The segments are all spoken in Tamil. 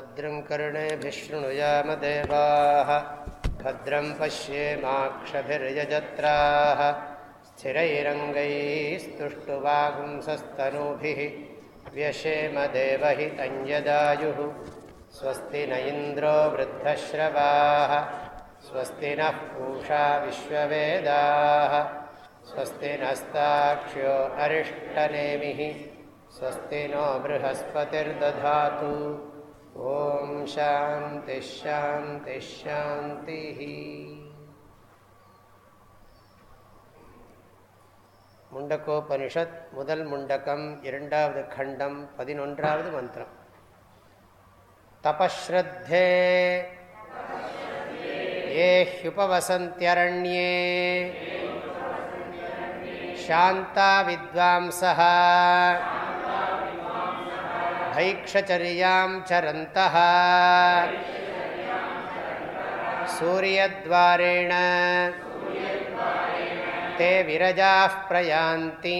भद्रं कर्णेभिशृणुयामदेवाः भद्रं पश्येमाक्षभिर्यजत्राः स्थिरैरङ्गैस्तुष्टुवागुंसस्तनूभिः व्यशेमदेवहितञ्जदायुः स्वस्ति न इन्द्रो वृद्धश्रवाः स्वस्ति नः पूषा विश्ववेदाः स्वस्ति नस्ताक्ष्यो अरिष्टनेमिः स्वस्ति नो बृहस्पतिर्दधातु ॐ शान्तिश्शान्तिश्शान्तिः முண்டக்கோபனிஷத் முதல் முண்டகம் இரண்டாவது खण्डं பதினொன்றாவது மந்திரம் तपश्रद्धे ये ह्युपवसन्त्यरण्ये शान्ता विद्वांसः भैक्षचर्यां चरन्तः सूर्यद्वारेण ते विरजाः प्रयान्ति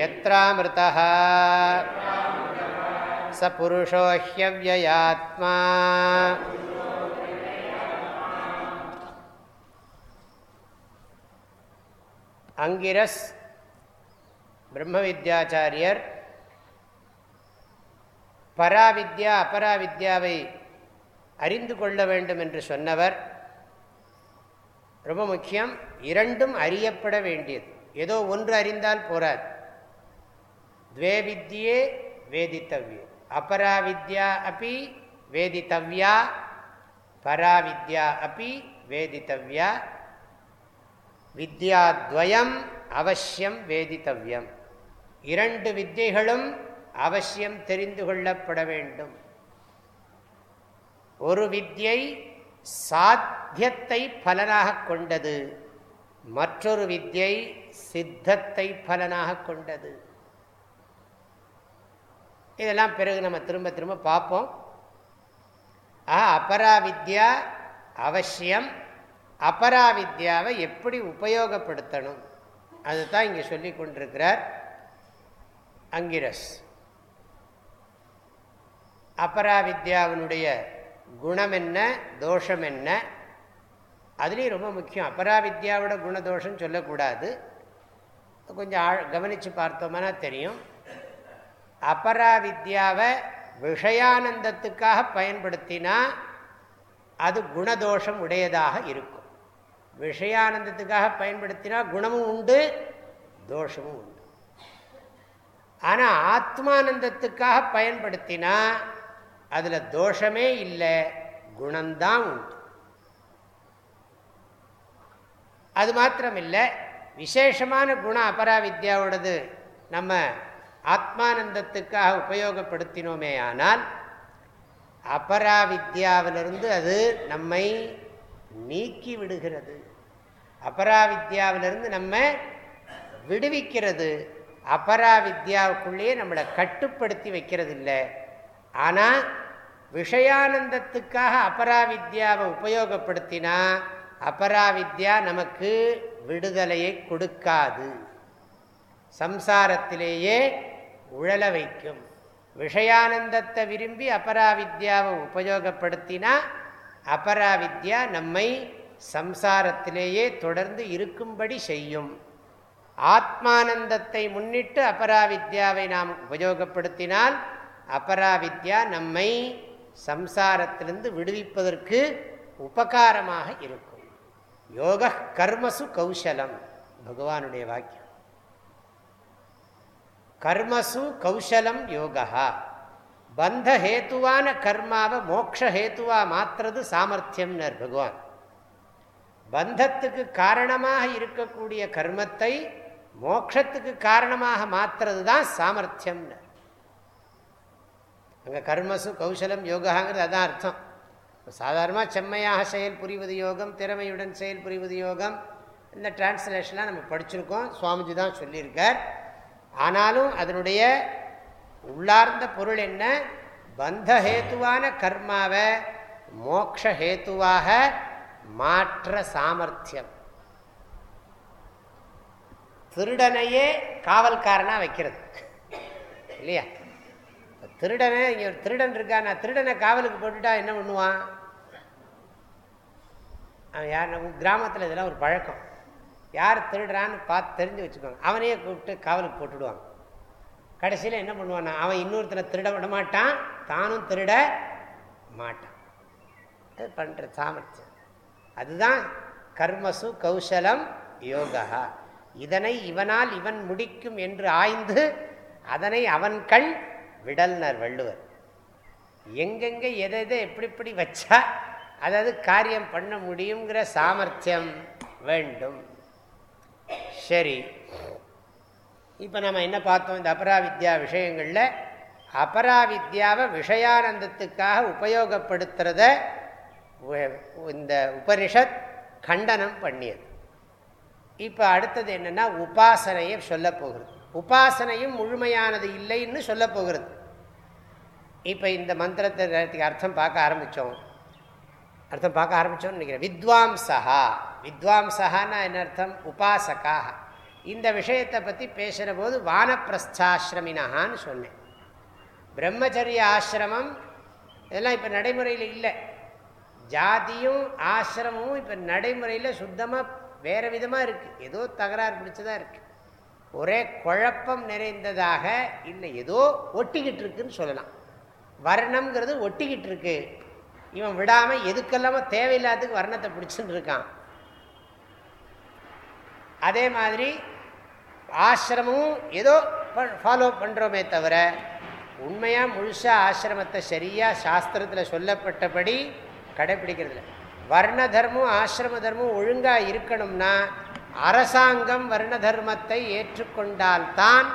यत्रामृतः स पुरुषो ह्यव्ययात्मा அங்கிரஸ் பிரம்ம வித்யாச்சாரியர் பராவித்யா அபராவித்யாவை அறிந்து கொள்ள வேண்டும் என்று சொன்னவர். ரொம்ப முக்கியம் இரண்டும் அறியப்பட வேண்டியது. ஏதோ ஒன்று அறிந்தால் போராது. துவே வித்தியே வேதித்தவ்யே. அபராவித்யா அப்பி வேதித்தவ்யா பராவித்யா அப்பி வேதித்தவ்யா. வித்யாத்வயம் அவசியம் வேதித்தவ்யம். இரண்டு வித்தியைகளும் அவசியம் தெரிந்து கொள்ளப்பட வேண்டும். ஒரு வித்யை சாத்தியத்தை பலனாக கொண்டது மற்றொரு வித்யை சித்தத்தை பலனாக கொண்டது. இதெல்லாம் பிறகு நம்ம திரும்ப திரும்ப பார்ப்போம். ஆ அபராவித்யா அவசியம் அபராவித்யாவை எப்படி உபயோகப்படுத்தணும் அதுதான் இங்கே சொல்லி கொண்டிருக்கிறார். அங்கிரஸ். அபராவித்யாவினுடைய குணம் என்ன தோஷம் என்ன அதுலேயும் ரொம்ப முக்கியம். அபராவித்யாவோட குணதோஷம் சொல்லக்கூடாது. கொஞ்சம் ஆழ் கவனித்து பார்த்தோம்னா தெரியும். அபராவித்யாவை விஷயானந்தத்துக்காக பயன்படுத்தினா அது குணதோஷம் உடையதாக இருக்கும். விஷயானந்தத்துக்காக பயன்படுத்தினா குணமும் உண்டு தோஷமும் உண்டு. ஆனால் ஆத்மானந்தத்துக்காக பயன்படுத்தினா அதில் தோஷமே இல்லை குணம்தான் உண்டு. அது மாத்திரம் இல்லை விசேஷமான குணம் அபராவித்யாவோடது நம்ம ஆத்மானந்தத்துக்காக உபயோகப்படுத்தினோமே ஆனால் அபராவித்யாவிலிருந்து அது நம்மை நீக்கி விடுகிறது. அபராவித்யாவிலிருந்து நம்ம விடுவிக்கிறது. அபராவித்யாவுக்குள்ளேயே நம்மளை கட்டுப்படுத்தி வைக்கிறது இல்லை ஆனால் விஷயானந்தத்துக்காக அபராவித்யாவை உபயோகப்படுத்தினா அபராவித்யா நமக்கு விடுதலையை கொடுக்காது. சம்சாரத்திலேயே உழல வைக்கும். விஷயானந்தத்தை விரும்பி அபராவித்யாவை உபயோகப்படுத்தினா அபராவித்யா நம்மை சம்சாரத்திலேயே தொடர்ந்து இருக்கும்படி செய்யும். ஆத்மானந்தத்தை முன்னிட்டு அபராவித்யாவை நாம் உபயோகப்படுத்தினால் அபராவித்யா நம்மை சம்சாரத்திலிருந்து விடுவிப்பதற்கு உபகாரமாக இருக்கும். யோக கர்மசு கௌசலம் பகவானுடைய வாக்கியம். கர்மசு கௌசலம் யோகா. பந்த ஹேத்துவான கர்மாவை மோக்ஷ ஹேத்துவா மாற்றுறது சாமர்த்தியம்னர் பகவான். பந்தத்துக்கு காரணமாக இருக்கக்கூடிய கர்மத்தை மோட்சத்துக்கு காரணமாக மாற்றுறது தான் சாமர்த்தியம்னு. அங்கே கர்மசு கௌசலம் யோகாங்கிறது அதான் அர்த்தம். சாதாரணமாக செம்மையாக செயல் புரிவது யோகம் திறமையுடன் செயல் புரிவது யோகம் இந்த டிரான்ஸ்லேஷனாக நம்ம படிச்சிருக்கோம் சுவாமிஜி தான் சொல்லியிருக்கார். ஆனாலும் அதனுடைய உள்ளார்ந்த பொருள் என்ன? பந்த ஹேத்துவான கர்மாவை மோக்ஷஹேத்துவாக மாற்ற சாமர்த்தியம். திருடனையே காவல்காரனாக வைக்கிறது. இல்லையா? திருடனே இங்கே ஒரு திருடன் இருக்கா? நான் திருடனை காவலுக்கு போட்டுட்டா என்ன பண்ணுவான்? அவன் யார்? நம்ம கிராமத்தில் இதெல்லாம் ஒரு பழக்கம். யார் திருடுறான்னு பார்த்து தெரிஞ்சு வச்சுக்கோங்க. அவனையே கூப்பிட்டு காவலுக்கு போட்டுடுவாங்க. கடைசியில் என்ன பண்ணுவான் அவன் இன்னொருத்தனை திருட விட மாட்டான் தானும் திருட மாட்டான். அது பண்ணுற சாமர்த்தியம். அதுதான் கர்மசு கௌசலம் யோகா இதனை இவனால் இவன் முடிக்கும் என்று ஆய்ந்து அதனை அவன் கண் விடல்னர் வள்ளுவர். எங்கெங்கே எதை எதை எப்படி எப்படி வச்சா அதாவது காரியம் பண்ண முடியுங்கிற சாமர்த்தியம் வேண்டும். சரி. இப்போ நம்ம என்ன பார்த்தோம்? இந்த அபராவித்யா விஷயங்களில் அபராவித்யாவை விஷயானந்தத்துக்காக உபயோகப்படுத்துகிறத இந்த உபனிஷத் கண்டனம் பண்ணியது. இப்போ அடுத்தது என்னென்னா உபாசனையை சொல்ல போகிறது. உபாசனையும் முழுமையானது இல்லைன்னு சொல்ல போகிறது. இப்போ இந்த மந்திரத்தை அர்த்தம் பார்க்க ஆரம்பித்தோம் அர்த்தம் பார்க்க ஆரம்பித்தோம்னு நினைக்கிறேன். வித்வாம்சா வித்வாம்சகான்னா என்ன அர்த்தம்? உபாசகாக இந்த விஷயத்தை பற்றி பேசுகிற போது வானப்பிரஸ்தாசிரமினஹான்னு சொன்னேன். பிரம்மச்சரிய ஆசிரமம் இதெல்லாம் இப்போ நடைமுறையில் இல்லை. ஜாதியும் ஆசிரமும் இப்போ நடைமுறையில் சுத்தமாக வேறு விதமாக இருக்குது ஏதோ தகராறு பிடிச்சதாக இருக்குது ஒரே குழப்பம் நிறைந்ததாக இல்லை. ஏதோ ஒட்டிக்கிட்டு இருக்குன்னு சொல்லலாம். வர்ணம்ங்கிறது ஒட்டிக்கிட்டு இருக்கு. இவன் விடாமல் எதுக்கெல்லாமோ தேவையில்லாததுக்கு வர்ணத்தை பிடிச்சுட்டு இருக்கான். அதே மாதிரி ஆசிரமும் ஏதோ ஃபாலோ பண்ணுறோமே தவிர உண்மையாக முழுசாக ஆசிரமத்தை சரியாக சாஸ்திரத்தில் சொல்லப்பட்டபடி கடைப்பிடிக்கிறதில்ல. வர்ண தர்மம் ஆசிரம தர்மம் ஒழுங்காக இருக்கணும்னா அரசாங்கம் வர்ண தர்மத்தை ஏற்றுக்கொண்டால்தான்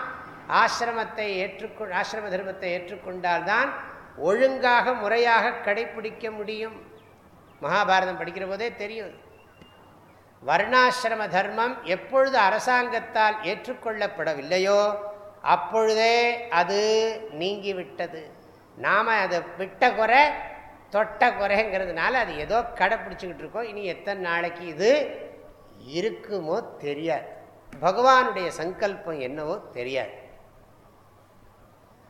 ஆசிரமத்தை ஏற்றுக்கொ ஆசிரம தர்மத்தை ஏற்றுக்கொண்டால்தான் ஒழுங்காக முறையாக கடைப்பிடிக்க முடியும். மகாபாரதம் படிக்கிற போதே தெரியும். வர்ணாசிரம தர்மம் எப்பொழுது அரசாங்கத்தால் ஏற்றுக்கொள்ளப்படவில்லையோ அப்பொழுதே அது நீங்கிவிட்டது. நாம் அதை விட்ட குறை தொட்ட குறைங்கிறதுனால அது ஏதோ கடைப்பிடிச்சிக்கிட்டு இருக்கோம். இனி எத்தனை நாளைக்கு இது இருக்குமோ தெரியாது. பகவானுடைய சங்கல்பம் என்னவோ தெரியாது.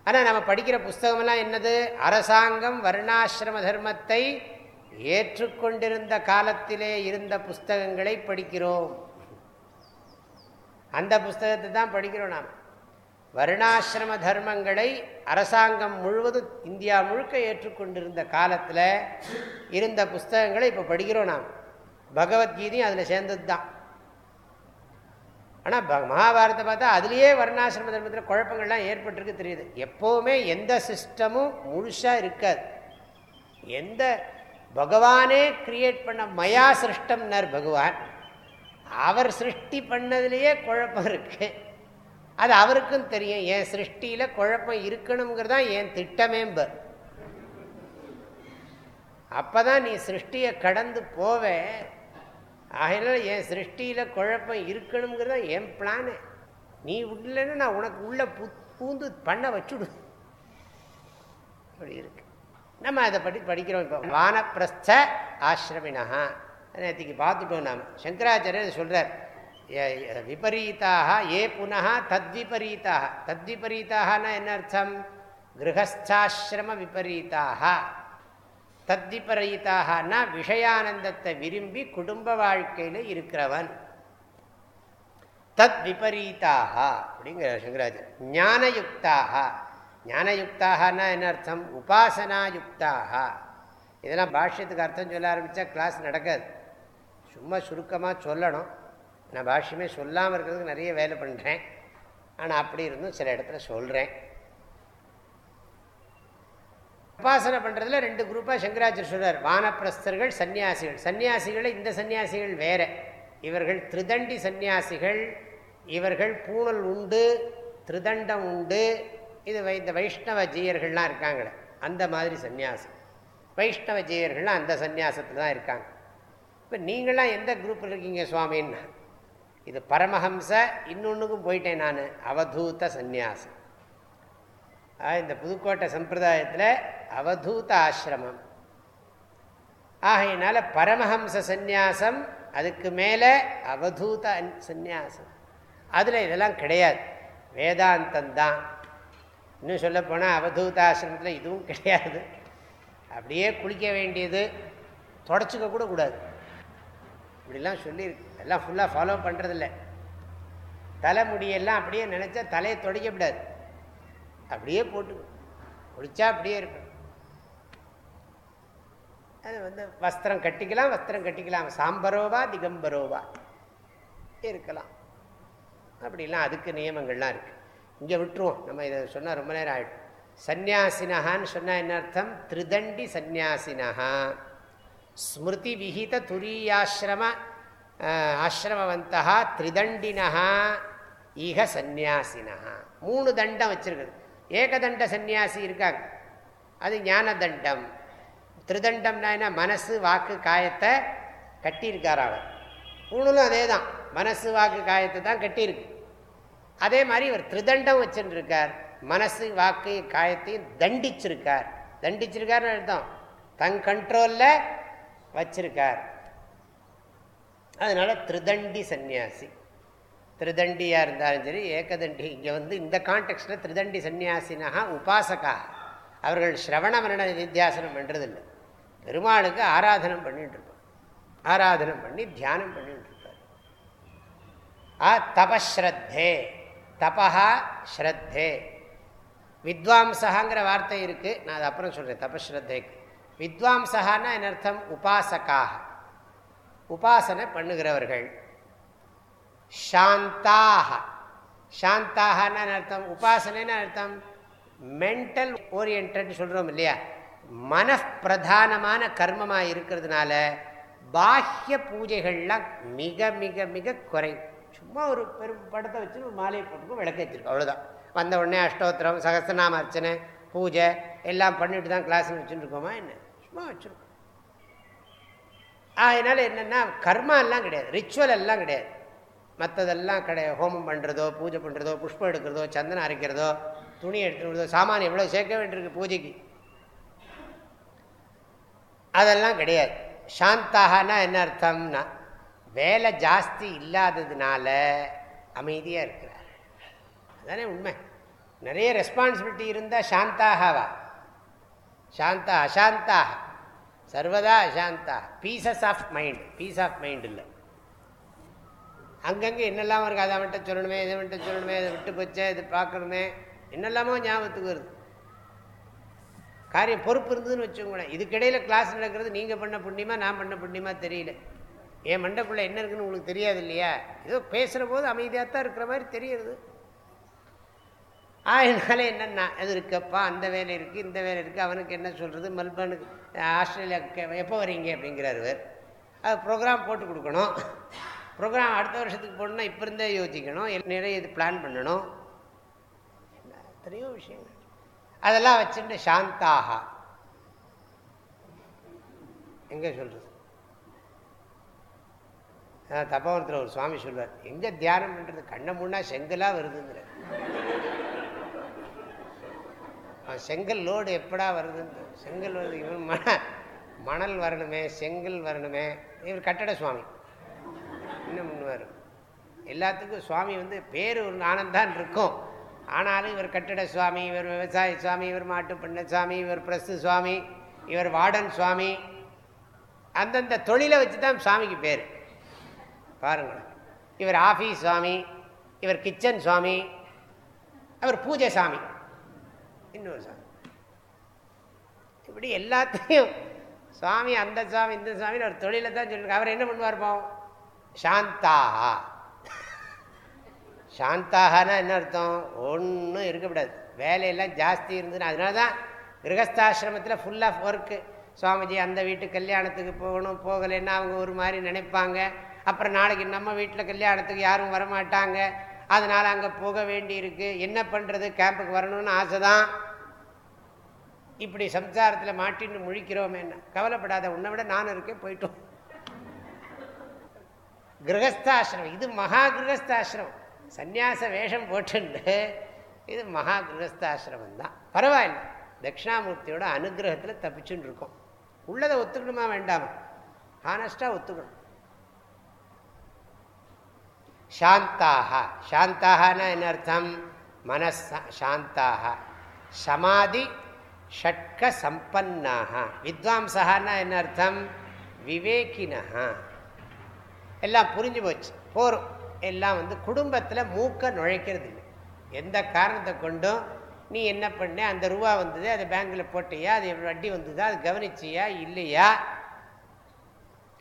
ஆனால் நம்ம படிக்கிற புஸ்தகமெல்லாம் என்னது? அரசாங்கம் வர்ணாசிரம தர்மத்தை ஏற்றுக்கொண்டிருந்த காலத்திலே இருந்த புஸ்தகங்களை படிக்கிறோம். அந்த புஸ்தகத்தை தான் படிக்கிறோம் நாம். வருணாசிரம தர்மங்களை அரசாங்கம் முழுவதும் இந்தியா முழுக்க ஏற்றுக்கொண்டிருந்த காலத்தில் இருந்த புஸ்தகங்களை இப்போ படிக்கிறோம் நாம். பகவத்கீதையும் அதில் சேர்ந்தது தான் ஆனால் மகாபாரத்தை பார்த்தா அதுலேயே வர்ணாசிரம தர்மத்தில் குழப்பங்கள்லாம் ஏற்பட்டிருக்கு தெரியுது. எப்போவுமே எந்த சிஸ்டமும் முழுசாக இருக்காது. எந்த பகவானே கிரியேட் பண்ண மயா சிருஷ்டம்னார் பகவான். அவர் சிருஷ்டி பண்ணதுலேயே குழப்பம் இருக்குது அது அவருக்கும் தெரியும். என் சிருஷ்டியில் குழப்பம் இருக்கணுங்கிறது தான் என் திட்டமேம்பர் அப்போ தான் நீ சிருஷ்டியை கடந்து போவே. ஆகையினால என் சிருஷ்டியில் குழப்பம் இருக்கணுங்கிறது தான் என் பிளானு. நீ உள்ளன்னு நான் உனக்கு உள்ள பூ பூந்து பண்ண வச்சுடு. அப்படி இருக்கு. நம்ம அதை பற்றி படிக்கிறோம் இப்போ. வானப்பிரஸ்த ஆசிரமினா நேற்றுக்கு பார்த்துட்டோம் நாம். சங்கராச்சாரியர் சொல்கிறார் விபரீதாக ஏ புனः தத்விபரீதாக. தத்விபரீதாகனா என்ன அர்த்தம்? கிரகஸ்தாசிரம விபரீதாக. தத்விபரீதாகனா விஷயானந்தத்தை விரும்பி குடும்ப வாழ்க்கையில் இருக்கிறவன். தத் விபரீதாக அப்படிங்கிற சங்கராஜர் ஞானயுக்தாக. ஞானயுக்தாகனா என்ன அர்த்தம்? உபாசனாயுக்தாக. இதெல்லாம் பாஷ்யத்துக்கு அர்த்தம் சொல்ல ஆரம்பித்தா கிளாஸ் நடக்காது. சும்மா சுருக்கமாக சொல்லணும். நான் பாஷ்யமே சொல்லாமல் இருக்கிறதுக்கு நிறைய வேலை பண்ணுறேன் ஆனால் அப்படி இருந்தும் சில இடத்துல சொல்கிறேன் உபாசனை பண்ணுறதுல ரெண்டு குரூப்பாக சங்கராச்சர் சொல்கிறார் வானப்பிரஸ்தர்கள் சன்னியாசிகள் சன்னியாசிகளை இந்த சன்னியாசிகள் வேறு. இவர்கள் திருதண்டி சன்னியாசிகள் இவர்கள் பூணல் உண்டு திருதண்டம் உண்டு. இது இந்த வைஷ்ணவ ஜீயர்கள்லாம் இருக்காங்களே அந்த மாதிரி சன்னியாசம் வைஷ்ணவ ஜீயர்கள்லாம் அந்த சன்னியாசத்தில் தான் இருக்காங்க. இப்போ நீங்களாம் எந்த குரூப்பில் இருக்கீங்க சுவாமின்னா? இது பரமஹம்ச இன்னொன்றுக்கும் போயிட்டேன் நான். அவதூத சந்நியாசம். இந்த புதுக்கோட்டை சம்பிரதாயத்தில் அவதூத ஆசிரமம். ஆகையினால பரமஹம்ச சந்நியாசம் அதுக்கு மேலே அவதூத சந்நியாசம். அதில் இதெல்லாம் கிடையாது. வேதாந்தந்தான் இன்னும் சொல்லப்போனால் அவதூதாசிரமத்தில் இதுவும் கிடையாது. அப்படியே குளிக்க வேண்டியது தொடச்சிக்க கூட கூடாது. இப்படிலாம் சொல்லியிருக்கு. எல்லாம் ஃபுல்லாக ஃபாலோ பண்ணுறதில்ல தலைமுடியெல்லாம் அப்படியே நினச்சா தலையை தொடக்கக்கூடாது அப்படியே போட்டு குடித்தா அப்படியே இருக்கும். அது வந்து வஸ்திரம் கட்டிக்கலாம் வஸ்திரம் கட்டிக்கலாம். சாம்பரோவா திகம்பரோவா? இருக்கலாம். அப்படிலாம் அதுக்கு நியமங்கள்லாம் இருக்குது இங்கே விட்டுருவோம். நம்ம இதை சொன்னால் ரொம்ப நேரம் ஆகிடும் சந்நியாசினஹான்னு சொன்னால் என்ன அர்த்தம்? திருதண்டி சந்நியாசினஹா. ஸ்மிருதி விஹித துரியாசிரம ஆசிரமவந்தா திரிதண்டினா ஈக சந்நியாசினா மூணு தண்டம் வச்சிருக்குது ஏகதண்ட சந்நியாசி இருக்காங்க அது ஞான தண்டம் திருதண்டம்னா என்ன மனசு வாக்கு காயத்தை கட்டியிருக்கார் அவர் மூணுலும் அதே தான் மனசு வாக்கு காயத்தை தான் கட்டியிருக்கு அதே மாதிரி இவர் திருதண்டம் வச்சுருக்கார் மனசு வாக்கு காயத்தையும் தண்டிச்சிருக்கார் தண்டிச்சிருக்காருன்னு அர்த்தம் தன் கண்ட்ரோலில் வச்சிருக்கார் அதனால் திருதண்டி சந்நியாசி. திருதண்டியாக இருந்தாலும் சரி ஏகதண்டி. இங்கே வந்து இந்த கான்டெக்ட்டில் திருதண்டி சன்னியாசினா உபாசகா. அவர்கள் ஸ்ரவண மரண நித்தியாசனம் பண்ணுறதில்லை பெருமாளுக்கு ஆராதனம் பண்ணிட்டு இருப்பார் ஆராதனம் பண்ணி தியானம் பண்ணிட்டு இருப்பார் ஆ தபஸ்ரத்தே தபா ஸ்ரத்தே. வித்வாம்சகாங்கிற வார்த்தை இருக்குது நான் அது அப்புறம் சொல்கிறேன் தபஸ்ரத்தேக்கு வித்வாம்சகான்னா என்ன அர்த்தம்? உபாசக்காக உபாசனை பண்ணுகிறவர்கள். ஷாந்தாக ஷாந்தாகன்னு அர்த்தம்? உபாசனைன்னு அர்த்தம்? மென்டல் ஓரியன்ட் சொல்கிறோம் இல்லையா? மனப்பிரதானமான கர்மமாக இருக்கிறதுனால பாஹ்ய பூஜைகள்லாம் மிக மிக மிக குறை. சும்மா ஒரு பெரும் படத்தை வச்சு ஒரு மாலையை போட்டுக்கும் விளக்கேற்றிருக்கோம் அவ்வளோதான் வந்த உடனே அஷ்டோத்திரம் சகசநாம அர்ச்சனை பூஜை எல்லாம் பண்ணிட்டு தான் கிளாஸ் வச்சுருக்கோமா என்ன? சும்மா வச்சுருக்கோம். அதனால் என்னென்னா கர்மா எல்லாம் கிடையாது. ரிச்சுவல் எல்லாம் கிடையாது. மற்றதெல்லாம் கிடையாது. ஹோமம் பண்ணுறதோ பூஜை பண்ணுறதோ புஷ்பம் எடுக்கிறதோ சந்தனம் அரைக்கிறதோ துணி எடுத்துக்கிறதோ சாமான் எவ்வளோ சேர்க்க வேண்டியிருக்கு பூஜைக்கு? அதெல்லாம் கிடையாது. சாந்தாகனா என்ன அர்த்தம்னா வேலை ஜாஸ்தி இல்லாததுனால அமைதியாக இருக்கிறார். அதுதானே உண்மை. நிறைய ரெஸ்பான்சிபிலிட்டி இருந்தால் சாந்தாகவா? சாந்தா அசாந்தாக. சர்வதா அசாந்தா. Pieces of mind peace of mind இல்லை. அங்கங்கே என்னெல்லாம் இருக்குது அதை மட்டும் சொல்லணுமே இதை மட்டும் சொல்லணுமே இதை விட்டு போச்சே இது பார்க்கணுமே என்னெல்லாமோ ஞாபகத்துக்கு வருது. காரியம் பொறுப்பு இருந்ததுன்னு வச்சுக்கோங்களேன். இதுக்கிடையில் கிளாஸ் நடக்கிறது நீங்கள் பண்ண புண்ணியமா நான் பண்ண புண்ணியமா தெரியல. என் மண்டக்குள்ளே என்ன இருக்குன்னு உங்களுக்கு தெரியாது இல்லையா? ஏதோ பேசுகிற போது அமைதியாக தான் இருக்கிற மாதிரி தெரியுது. அதனால என்னென்னா? அது இருக்கப்பா அந்த வேலை இருக்குது இந்த வேலை இருக்குது அவனுக்கு என்ன சொல்கிறது மெல்பர்னுக்கு ஆஸ்திரேலியாவுக்கு எப்போ வரீங்க? அப்படிங்கிறார் அது ப்ரோக்ராம் போட்டு கொடுக்கணும். ப்ரோக்ராம் அடுத்த வருஷத்துக்கு போடணும்னா இப்போ இருந்தே யோசிக்கணும். நிறைய இது பிளான் பண்ணணும். எத்தனையோ விஷயங்கள். அதெல்லாம் வச்சுட்டு சாந்தாக. எங்கே சொல்கிறது தப்பாவரத்தில் ஒரு சுவாமி சொல்வார். எங்கே தியானம் பண்ணுறது கண்ணை முன்னா செங்கலாக வருதுங்கிற. செங்கல் லோடு எப்படா வருதுன்னு செங்கல் வருது இவன் மண மணல் வரணுமே செங்கல் வரணுமே. இவர் கட்டட சுவாமி. இன்னும் முன்னுவார். எல்லாத்துக்கும் சுவாமி வந்து பேர் ஒரு ஆனந்தான் இருக்கும். ஆனாலும் இவர் கட்டிட சுவாமி இவர் விவசாய சுவாமி இவர் மாட்டு பண்ண சுவாமி இவர் பிரசு சுவாமி இவர் வார்டன் சுவாமி. அந்தந்த தொழிலை வச்சு தான் சுவாமிக்கு பேர். பாருங்கள் இவர் ஆஃபீஸ் சுவாமி இவர் கிச்சன் சுவாமி அவர் பூஜை சாமி. இன்னொரு சாமி. இப்படி எல்லாத்தையும் சுவாமி அந்த சாமி இந்த சாமின்னு ஒரு தொழிலை தான் சொல்லியிருக்க அவர் என்ன பண்ணுவார் பாவம்? சாந்தாஹா சாந்தாகனா என்ன அர்த்தம்? ஒன்றும் இருக்கக்கூடாது வேலையெல்லாம் ஜாஸ்தி இருந்ததுன்னா அதனால தான் கிரகஸ்தாசிரமத்தில் ஃபுல் ஆஃப் ஒர்க்கு சுவாமிஜி அந்த வீட்டு கல்யாணத்துக்கு போகணும் போகலைன்னா அவங்க ஒரு மாதிரி நினைப்பாங்க. அப்புறம் நாளைக்கு நம்ம வீட்டில் கல்யாணத்துக்கு யாரும் வரமாட்டாங்க. அதனால் அங்கே போக வேண்டியிருக்கு. என்ன பண்ணுறது கேம்புக்கு வரணும்னு ஆசை தான் இப்படி சம்சாரத்தில் மாட்டின்னு முழிக்கிறோமே என்ன? கவலைப்படாத உன்னை விட நானும் இருக்கேன் போயிட்டோம். கிரகஸ்தாசிரமம். இது மகா கிரகஸ்தாசிரமம். சந்நியாச வேஷம் போட்டுண்டு. இது மகா கிரகஸ்தாசிரமம் தான். பரவாயில்ல. தட்சிணாமூர்த்தியோட அனுகிரகத்தில் தப்பிச்சுன்னு இருக்கோம். உள்ளதை ஒத்துக்கணுமா? வேண்டாமா? ஹானஸ்டாக ஒத்துக்கணும். சாந்தாக. சாந்தாகனா என்ன அர்த்தம்? மனஸ் சாந்தாக. சமாதி ஷட்க சம்பன்னாக. வித்வாம்சகான்னா என்ன அர்த்தம்? விவேகினா எல்லாம் புரிஞ்சு போச்சு. போரும் எல்லாம் வந்து குடும்பத்தில் மூக்க நுழைக்கிறது இல்லை எந்த காரணத்தை கொண்டும் நீ என்ன பண்ண? அந்த ரூபா வந்தது அதை பேங்கில் போட்டியா? அது வட்டி வந்ததா? அது கவனிச்சியா? இல்லையா?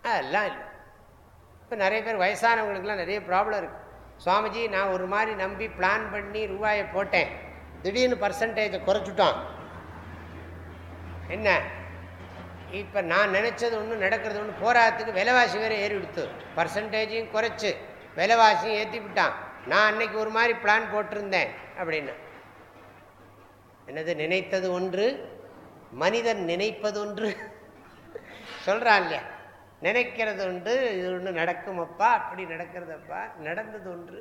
அதெல்லாம் இல்லை. இப்போ நிறைய பேர் வயசானவங்களுக்குலாம் நிறைய ப்ராப்ளம் இருக்குது சுவாமிஜி நான் ஒரு மாதிரி நம்பி பிளான் பண்ணி ரூபாயை போட்டேன். திடீர்னு பர்சன்டேஜை குறைச்சிட்டோம் என்ன? இப்போ நான் நினச்சது ஒன்று நடக்கிறது ஒன்று போராட்டத்துக்கு விலைவாசி வேறு ஏறி விடுத்து. பர்சன்டேஜையும் குறைச்சி விலைவாசியும் ஏற்றி விட்டான். நான் அன்னைக்கு ஒரு மாதிரி பிளான் போட்டிருந்தேன் அப்படின்னு. என்னது நினைத்தது ஒன்று? மனிதன் நினைப்பது ஒன்று? சொல்கிறான் இல்லையா? நினைக்கிறது உண்டு இது ஒன்று நடக்குமப்பா அப்படி நடக்கிறதப்பா நடந்தது ஒன்று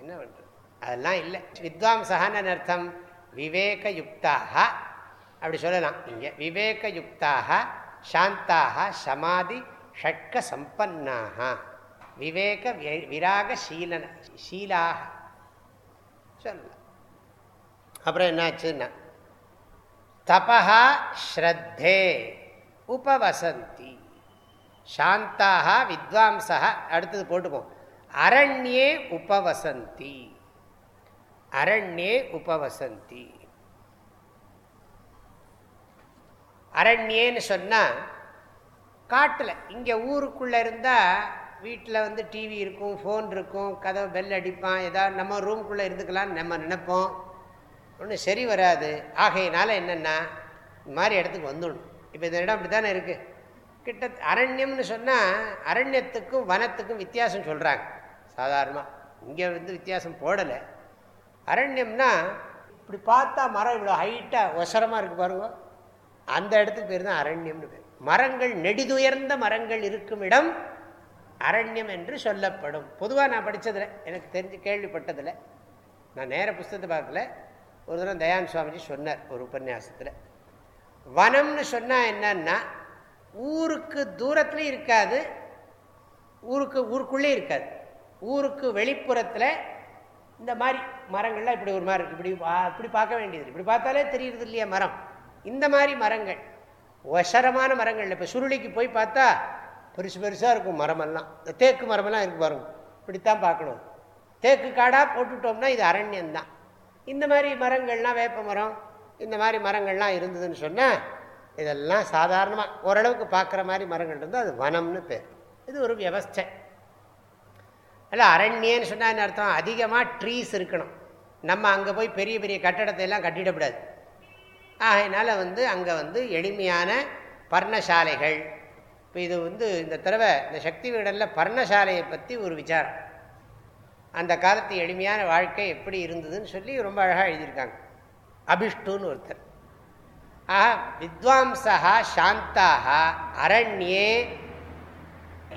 என்ன பண்ணுறது அதெல்லாம் இல்லை. வித்வாம்சகான்னு அர்த்தம் விவேக யுக்தாக அப்படி சொல்லலாம். இங்கே விவேக யுக்தாக சாந்தாக சமாதி ஷட்க சம்பன்னாக விவேக விராக சீலன சீலாக. சொல்லலாம். அப்புறம் என்னாச்சுன்னா தபா ஸ்ரத்தே உபவசந்தி. சாந்தாக வித்வாம்சா அடுத்தது போட்டுப்போம் அரண்யே உபவசந்தி. அரண்யே உபவசந்தி. அரண்யேன்னு சொன்னால் காட்டில் இங்கே ஊருக்குள்ளே இருந்தால் வீட்டில் வந்து டிவி இருக்கும் ஃபோன் இருக்கும் கதவை பெல் அடிப்பான் ஏதாவது நம்ம ரூம்குள்ளே இருந்துக்கலாம்னு நம்ம நினைப்போம். ஒன்றும் சரி வராது. ஆகையினால என்னென்னா இந்த மாதிரி இடத்துக்கு வந்துடணும். இப்போ இந்த இடம் அப்படி தானே இருக்குது கிட்ட அரண்யம்னு சொன்னால் அரண்யத்துக்கும் வனத்துக்கும் வித்தியாசம் சொல்கிறாங்க சாதாரணமாக இங்கே வந்து வித்தியாசம் போடலை. அரண்யம்னா இப்படி பார்த்தா மரம் இவ்வளோ ஹைட்டாக ஒசரமாக இருக்குது பாருங்க. அந்த இடத்துக்கு பேர் தான் அரண்யம்னு பேர். மரங்கள் நெடிதுயர்ந்த மரங்கள் இருக்கும் இடம் அரண்யம் என்று சொல்லப்படும். பொதுவாக நான் படித்ததில் எனக்கு தெரிஞ்சு கேள்விப்பட்டதில் நான் நேர புஸ்தத்தை பார்க்கல. ஒரு தடவை தயான் சுவாமிஜி சொன்னார் ஒரு உபன்யாசத்தில். வனம்னு சொன்னால் என்னன்னா ஊருக்கு தூரத்துலேயும் இருக்காது. ஊருக்கு ஊருக்குள்ளே இருக்காது. ஊருக்கு வெளிப்புறத்தில் இந்த மாதிரி மரங்கள்லாம் இப்படி ஒரு இருக்குது இப்படி இப்படி பார்க்க வேண்டியது இப்படி பார்த்தாலே தெரியுறது இல்லையா மரம்? இந்த மாதிரி மரங்கள் ஒசரமான மரங்கள் இப்போ சுருளிக்கு போய் பார்த்தா பெருசு பெருசாக இருக்கும் மரமெல்லாம். இந்த தேக்கு மரமெல்லாம் இருக்கு பாருங்க. இப்படித்தான் பார்க்கணும். தேக்கு காடாக போட்டுட்டோம்னா இது அரண்யம்தான். இந்த மாதிரி மரங்கள்லாம் வேப்ப மரம் இந்த மாதிரி மரங்கள்லாம் இருந்ததுன்னு சொன்னால் இதெல்லாம் சாதாரணமாக ஓரளவுக்கு பார்க்குற மாதிரி மரங்கள் இருந்தால் அது வனம்னு பேர். இது ஒரு வியவஸ்தை. இல்லை அரண்யன்னு சொன்னால் என்ன அர்த்தம்? அதிகமாக ட்ரீஸ் இருக்கணும். நம்ம அங்கே போய் பெரிய பெரிய கட்டடத்தை எல்லாம் கட்டிடக்கூடாது. ஆகையினால வந்து அங்கே வந்து எளிமையான பர்ணசாலைகள். இப்போ இது வந்து இந்த தடவை இந்த சக்தி வீடனில் பர்ணசாலையை பற்றி ஒரு விசாரம். அந்த காலத்து எளிமையான வாழ்க்கை எப்படி இருந்ததுன்னு சொல்லி ரொம்ப அழகாக எழுதியிருக்காங்க. அபிஷ்டுன்னு ஒருத்தர். ஆஹா வித்வாம்சா சாந்தாக அரண்யே.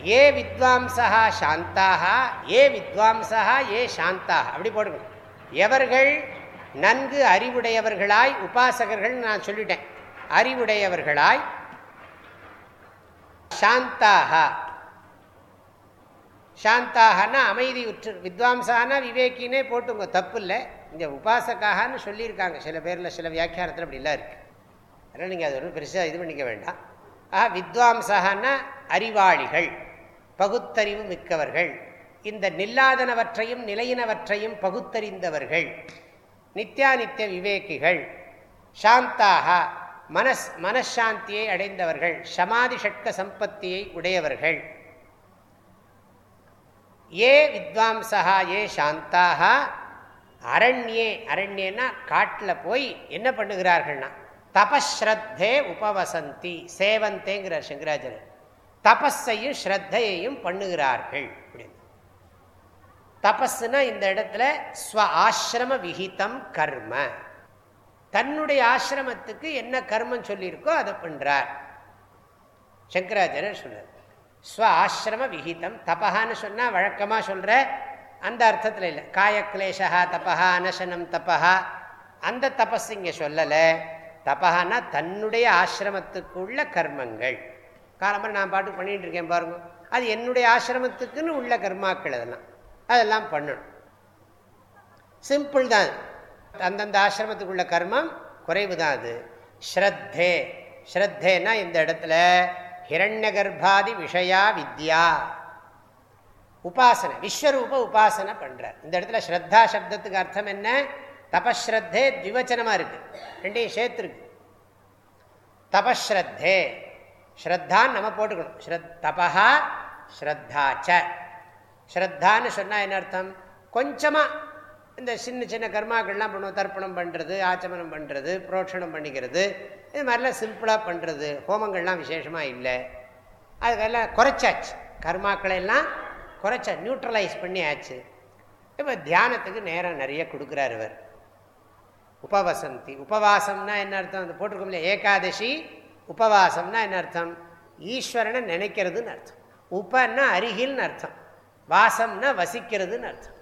ஏ வித்வாம்சா சாந்தாக ஏ வித்வாம்சா ஏ சாந்தாக அப்படி போட்டுக்கணும் எவர்கள் நன்கு அறிவுடையவர்களாய் உபாசகர்கள் நான் சொல்லிட்டேன். அறிவுடையவர்களாய் சாந்தாக சாந்தாகனா அமைதி உற்று வித்வாம்சானா விவேக்கினே போட்டுங்க. தப்பு இல்லை. இங்கே உபாசகான்னு சொல்லியிருக்காங்க. சில பேரில் சில வியாக்கியானத்தில் அப்படிலாம் இருக்குது அதனால் நீங்கள் அது ஒரு பெருசாக இது பண்ணிக்க வேண்டாம். ஆஹா வித்வாம்சகன்னா அறிவாளிகள் பகுத்தறிவு மிக்கவர்கள். இந்த நில்லாதனவற்றையும் நிலையினவற்றையும் பகுத்தறிந்தவர்கள். நித்தியானித்திய விவேக்கிகள் சாந்தாக மனஸ் மனசாந்தியை அடைந்தவர்கள். சமாதி ஷட்க சம்பத்தியை உடையவர்கள். ஏ வித்வாம்சா ஏ சாந்தாக. அரண்யே அரண்யேனா காட்டில் போய் என்ன பண்ணுகிறார்கள்னா தபஸ்ரத்தே உபவசந்தி சேவந்தேங்கிறார் சங்கராஜர் தபஸையும் ஸ்ரத்தையையும் பண்ணுகிறார்கள் அப்படின்னு. தபஸ்னா இந்த இடத்துல ஸ்வ ஆசிரம விகிதம் கர்ம. தன்னுடைய ஆசிரமத்துக்கு என்ன கர்மம் சொல்லியிருக்கோ அதை பண்றார். சங்கராச்சாரியர் சொன்னார் ஸ்வ ஆசிரம விகிதம் தபஹான்னு சொன்னால் வழக்கமாக சொல்கிற அந்த அர்த்தத்தில் இல்லை. காயக்லேஷா தபஹா அனசனம் தபஹா. அந்த தபஸ் இங்கே சொல்லலை. தபஹானா தன்னுடைய ஆசிரமத்துக்குள்ள கர்மங்கள். காலம்பரம் நான் பாட்டு பண்ணிட்டு இருக்கேன் பாருங்க. அது என்னுடைய ஆசிரமத்துக்குன்னு உள்ள கர்மாக்கள் அதெல்லாம். அதெல்லாம் பண்ணணும். சிம்பிள் தான். அந்தந்த ஆசிரமத்துக்குள்ள கர்மம் குறைவு தான் அது. ஸ்ரத்தே. ஸ்ரத்தேனா இந்த இடத்துல ஹிரண்ய கர்ப்பாதி விஷயா வித்யா. உபாசனை. விஸ்வரூப உபாசனை பண்ணுறார் இந்த இடத்துல ஸ்ரத்தா சப்தத்துக்கு அர்த்தம் என்ன? தபஸ்ரத்தே திவச்சனமாக இருக்குது ரெண்டையும் சேர்த்துருக்கு தபஸ்ரத்தே. ஸ்ரத்தான்னு நம்ம போட்டுக்கணும். ஸ்ரத் தபா ஸ்ரத்தாச்ச. ஸ்ரத்தான்னு சொன்னால் என்ன அர்த்தம்? கொஞ்சமாக இந்த சின்ன சின்ன கர்மாக்கள்லாம் பண்ணுவோம். தர்ப்பணம் பண்ணுறது ஆச்சமனம் பண்ணுறது புரோட்சணம் பண்ணிக்கிறது. இது மாதிரிலாம் சிம்பிளாக பண்ணுறது ஹோமங்கள்லாம் விசேஷமாக இல்லை. அதுக்கெல்லாம் குறைச்சாச்சு. கர்மாக்களை எல்லாம் குறைச்சா நியூட்ரலைஸ் பண்ணியாச்சு. இப்போ தியானத்துக்கு நேரம் நிறைய கொடுக்குறாரு இவர். உபவசந்தி. உபவாசம்னா என்ன அர்த்தம்? அந்த போட்டிருக்கோம் இல்லையா? ஏகாதசி உபவாசம்னா என்ன அர்த்தம்? ஈஸ்வரனை நினைக்கிறதுன்னு அர்த்தம். உபன்னா அருகில்னு அர்த்தம். வாசம்னா வசிக்கிறதுன்னு அர்த்தம்.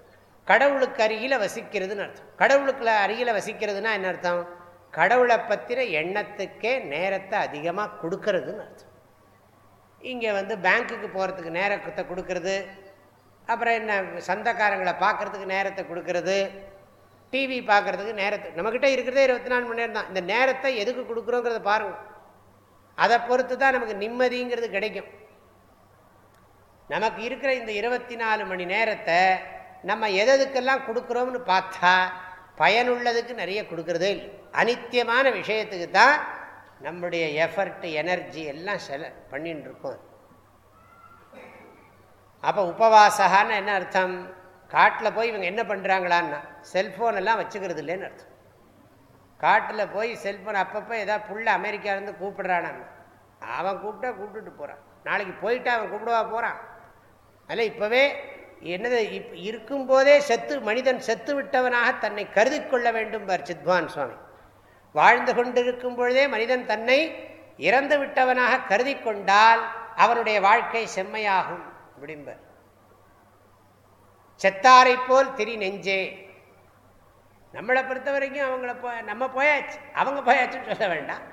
கடவுளுக்கு அருகில வசிக்கிறதுன்னு அர்த்தம். கடவுளுக்கு அருகில வசிக்கிறதுனா என்ன அர்த்தம்? கடவுளை பற்றின எண்ணத்துக்கே நேரத்தை அதிகமாக கொடுக்கறதுன்னு அர்த்தம். இங்கே வந்து பேங்க்குக்கு போகிறதுக்கு நேரத்தை கொடுக்கறது அப்புறம் என்ன சொந்தக்காரங்களை பார்க்குறதுக்கு நேரத்தை கொடுக்கறது டிவி பார்க்குறதுக்கு நேரத்தை நம்மக்கிட்ட இருக்கிறதே இருபத்தி நாலு மணி நேரம் தான் இந்த நேரத்தை எதுக்கு கொடுக்குறோங்கிறத பாருங்கள் அதை பொறுத்து தான் நமக்கு நிம்மதிங்கிறது கிடைக்கும். நமக்கு இருக்கிற இந்த இருபத்தி நாலு மணி நேரத்தை நம்ம எதுக்கெல்லாம் கொடுக்குறோம்னு பார்த்தா பயனுள்ளதுக்கு நிறைய கொடுக்கறதே இல்லை. அனித்தியமான விஷயத்துக்கு தான் நம்முடைய எஃபர்ட் எனர்ஜி எல்லாம் செல பண்ணிட்டு இருக்கோம் அப்போ உபவாசகான்னு என்ன அர்த்தம்? காட்டில் போய் இவங்க என்ன பண்ணுறாங்களான்னா செல்ஃபோன் எல்லாம் வச்சுக்கிறது இல்லைன்னு அர்த்தம். காட்டில் போய் செல்ஃபோன் அப்பப்போ ஏதாவது புள்ள அமெரிக்காவிலேருந்து கூப்பிடுறானான்னு. அவன் கூப்பிட்டா கூப்பிட்டுட்டு போகிறான் நாளைக்கு போயிட்டு அவன் கூப்பிடுவா போகிறான் அதில் இப்போவே என்னது இப் இருக்கும்போதே செத்து மனிதன் செத்து விட்டவனாக தன்னை கருதி கொள்ள வேண்டும் பார் சித்வான் சுவாமி. வாழ்ந்து கொண்டிருக்கும் பொழுதே மனிதன் தன்னை இறந்து விட்டவனாக கருதி கொண்டால் அவனுடைய வாழ்க்கை செம்மையாகும் அப்படிம்பர். செத்தாரை போல் திரி நெஞ்சே. நம்மளை பொறுத்த வரைக்கும் அவங்கள போ நம்ம போயாச்சு. அவங்க போயாச்சுன்னு சொல்ல வேண்டாம்.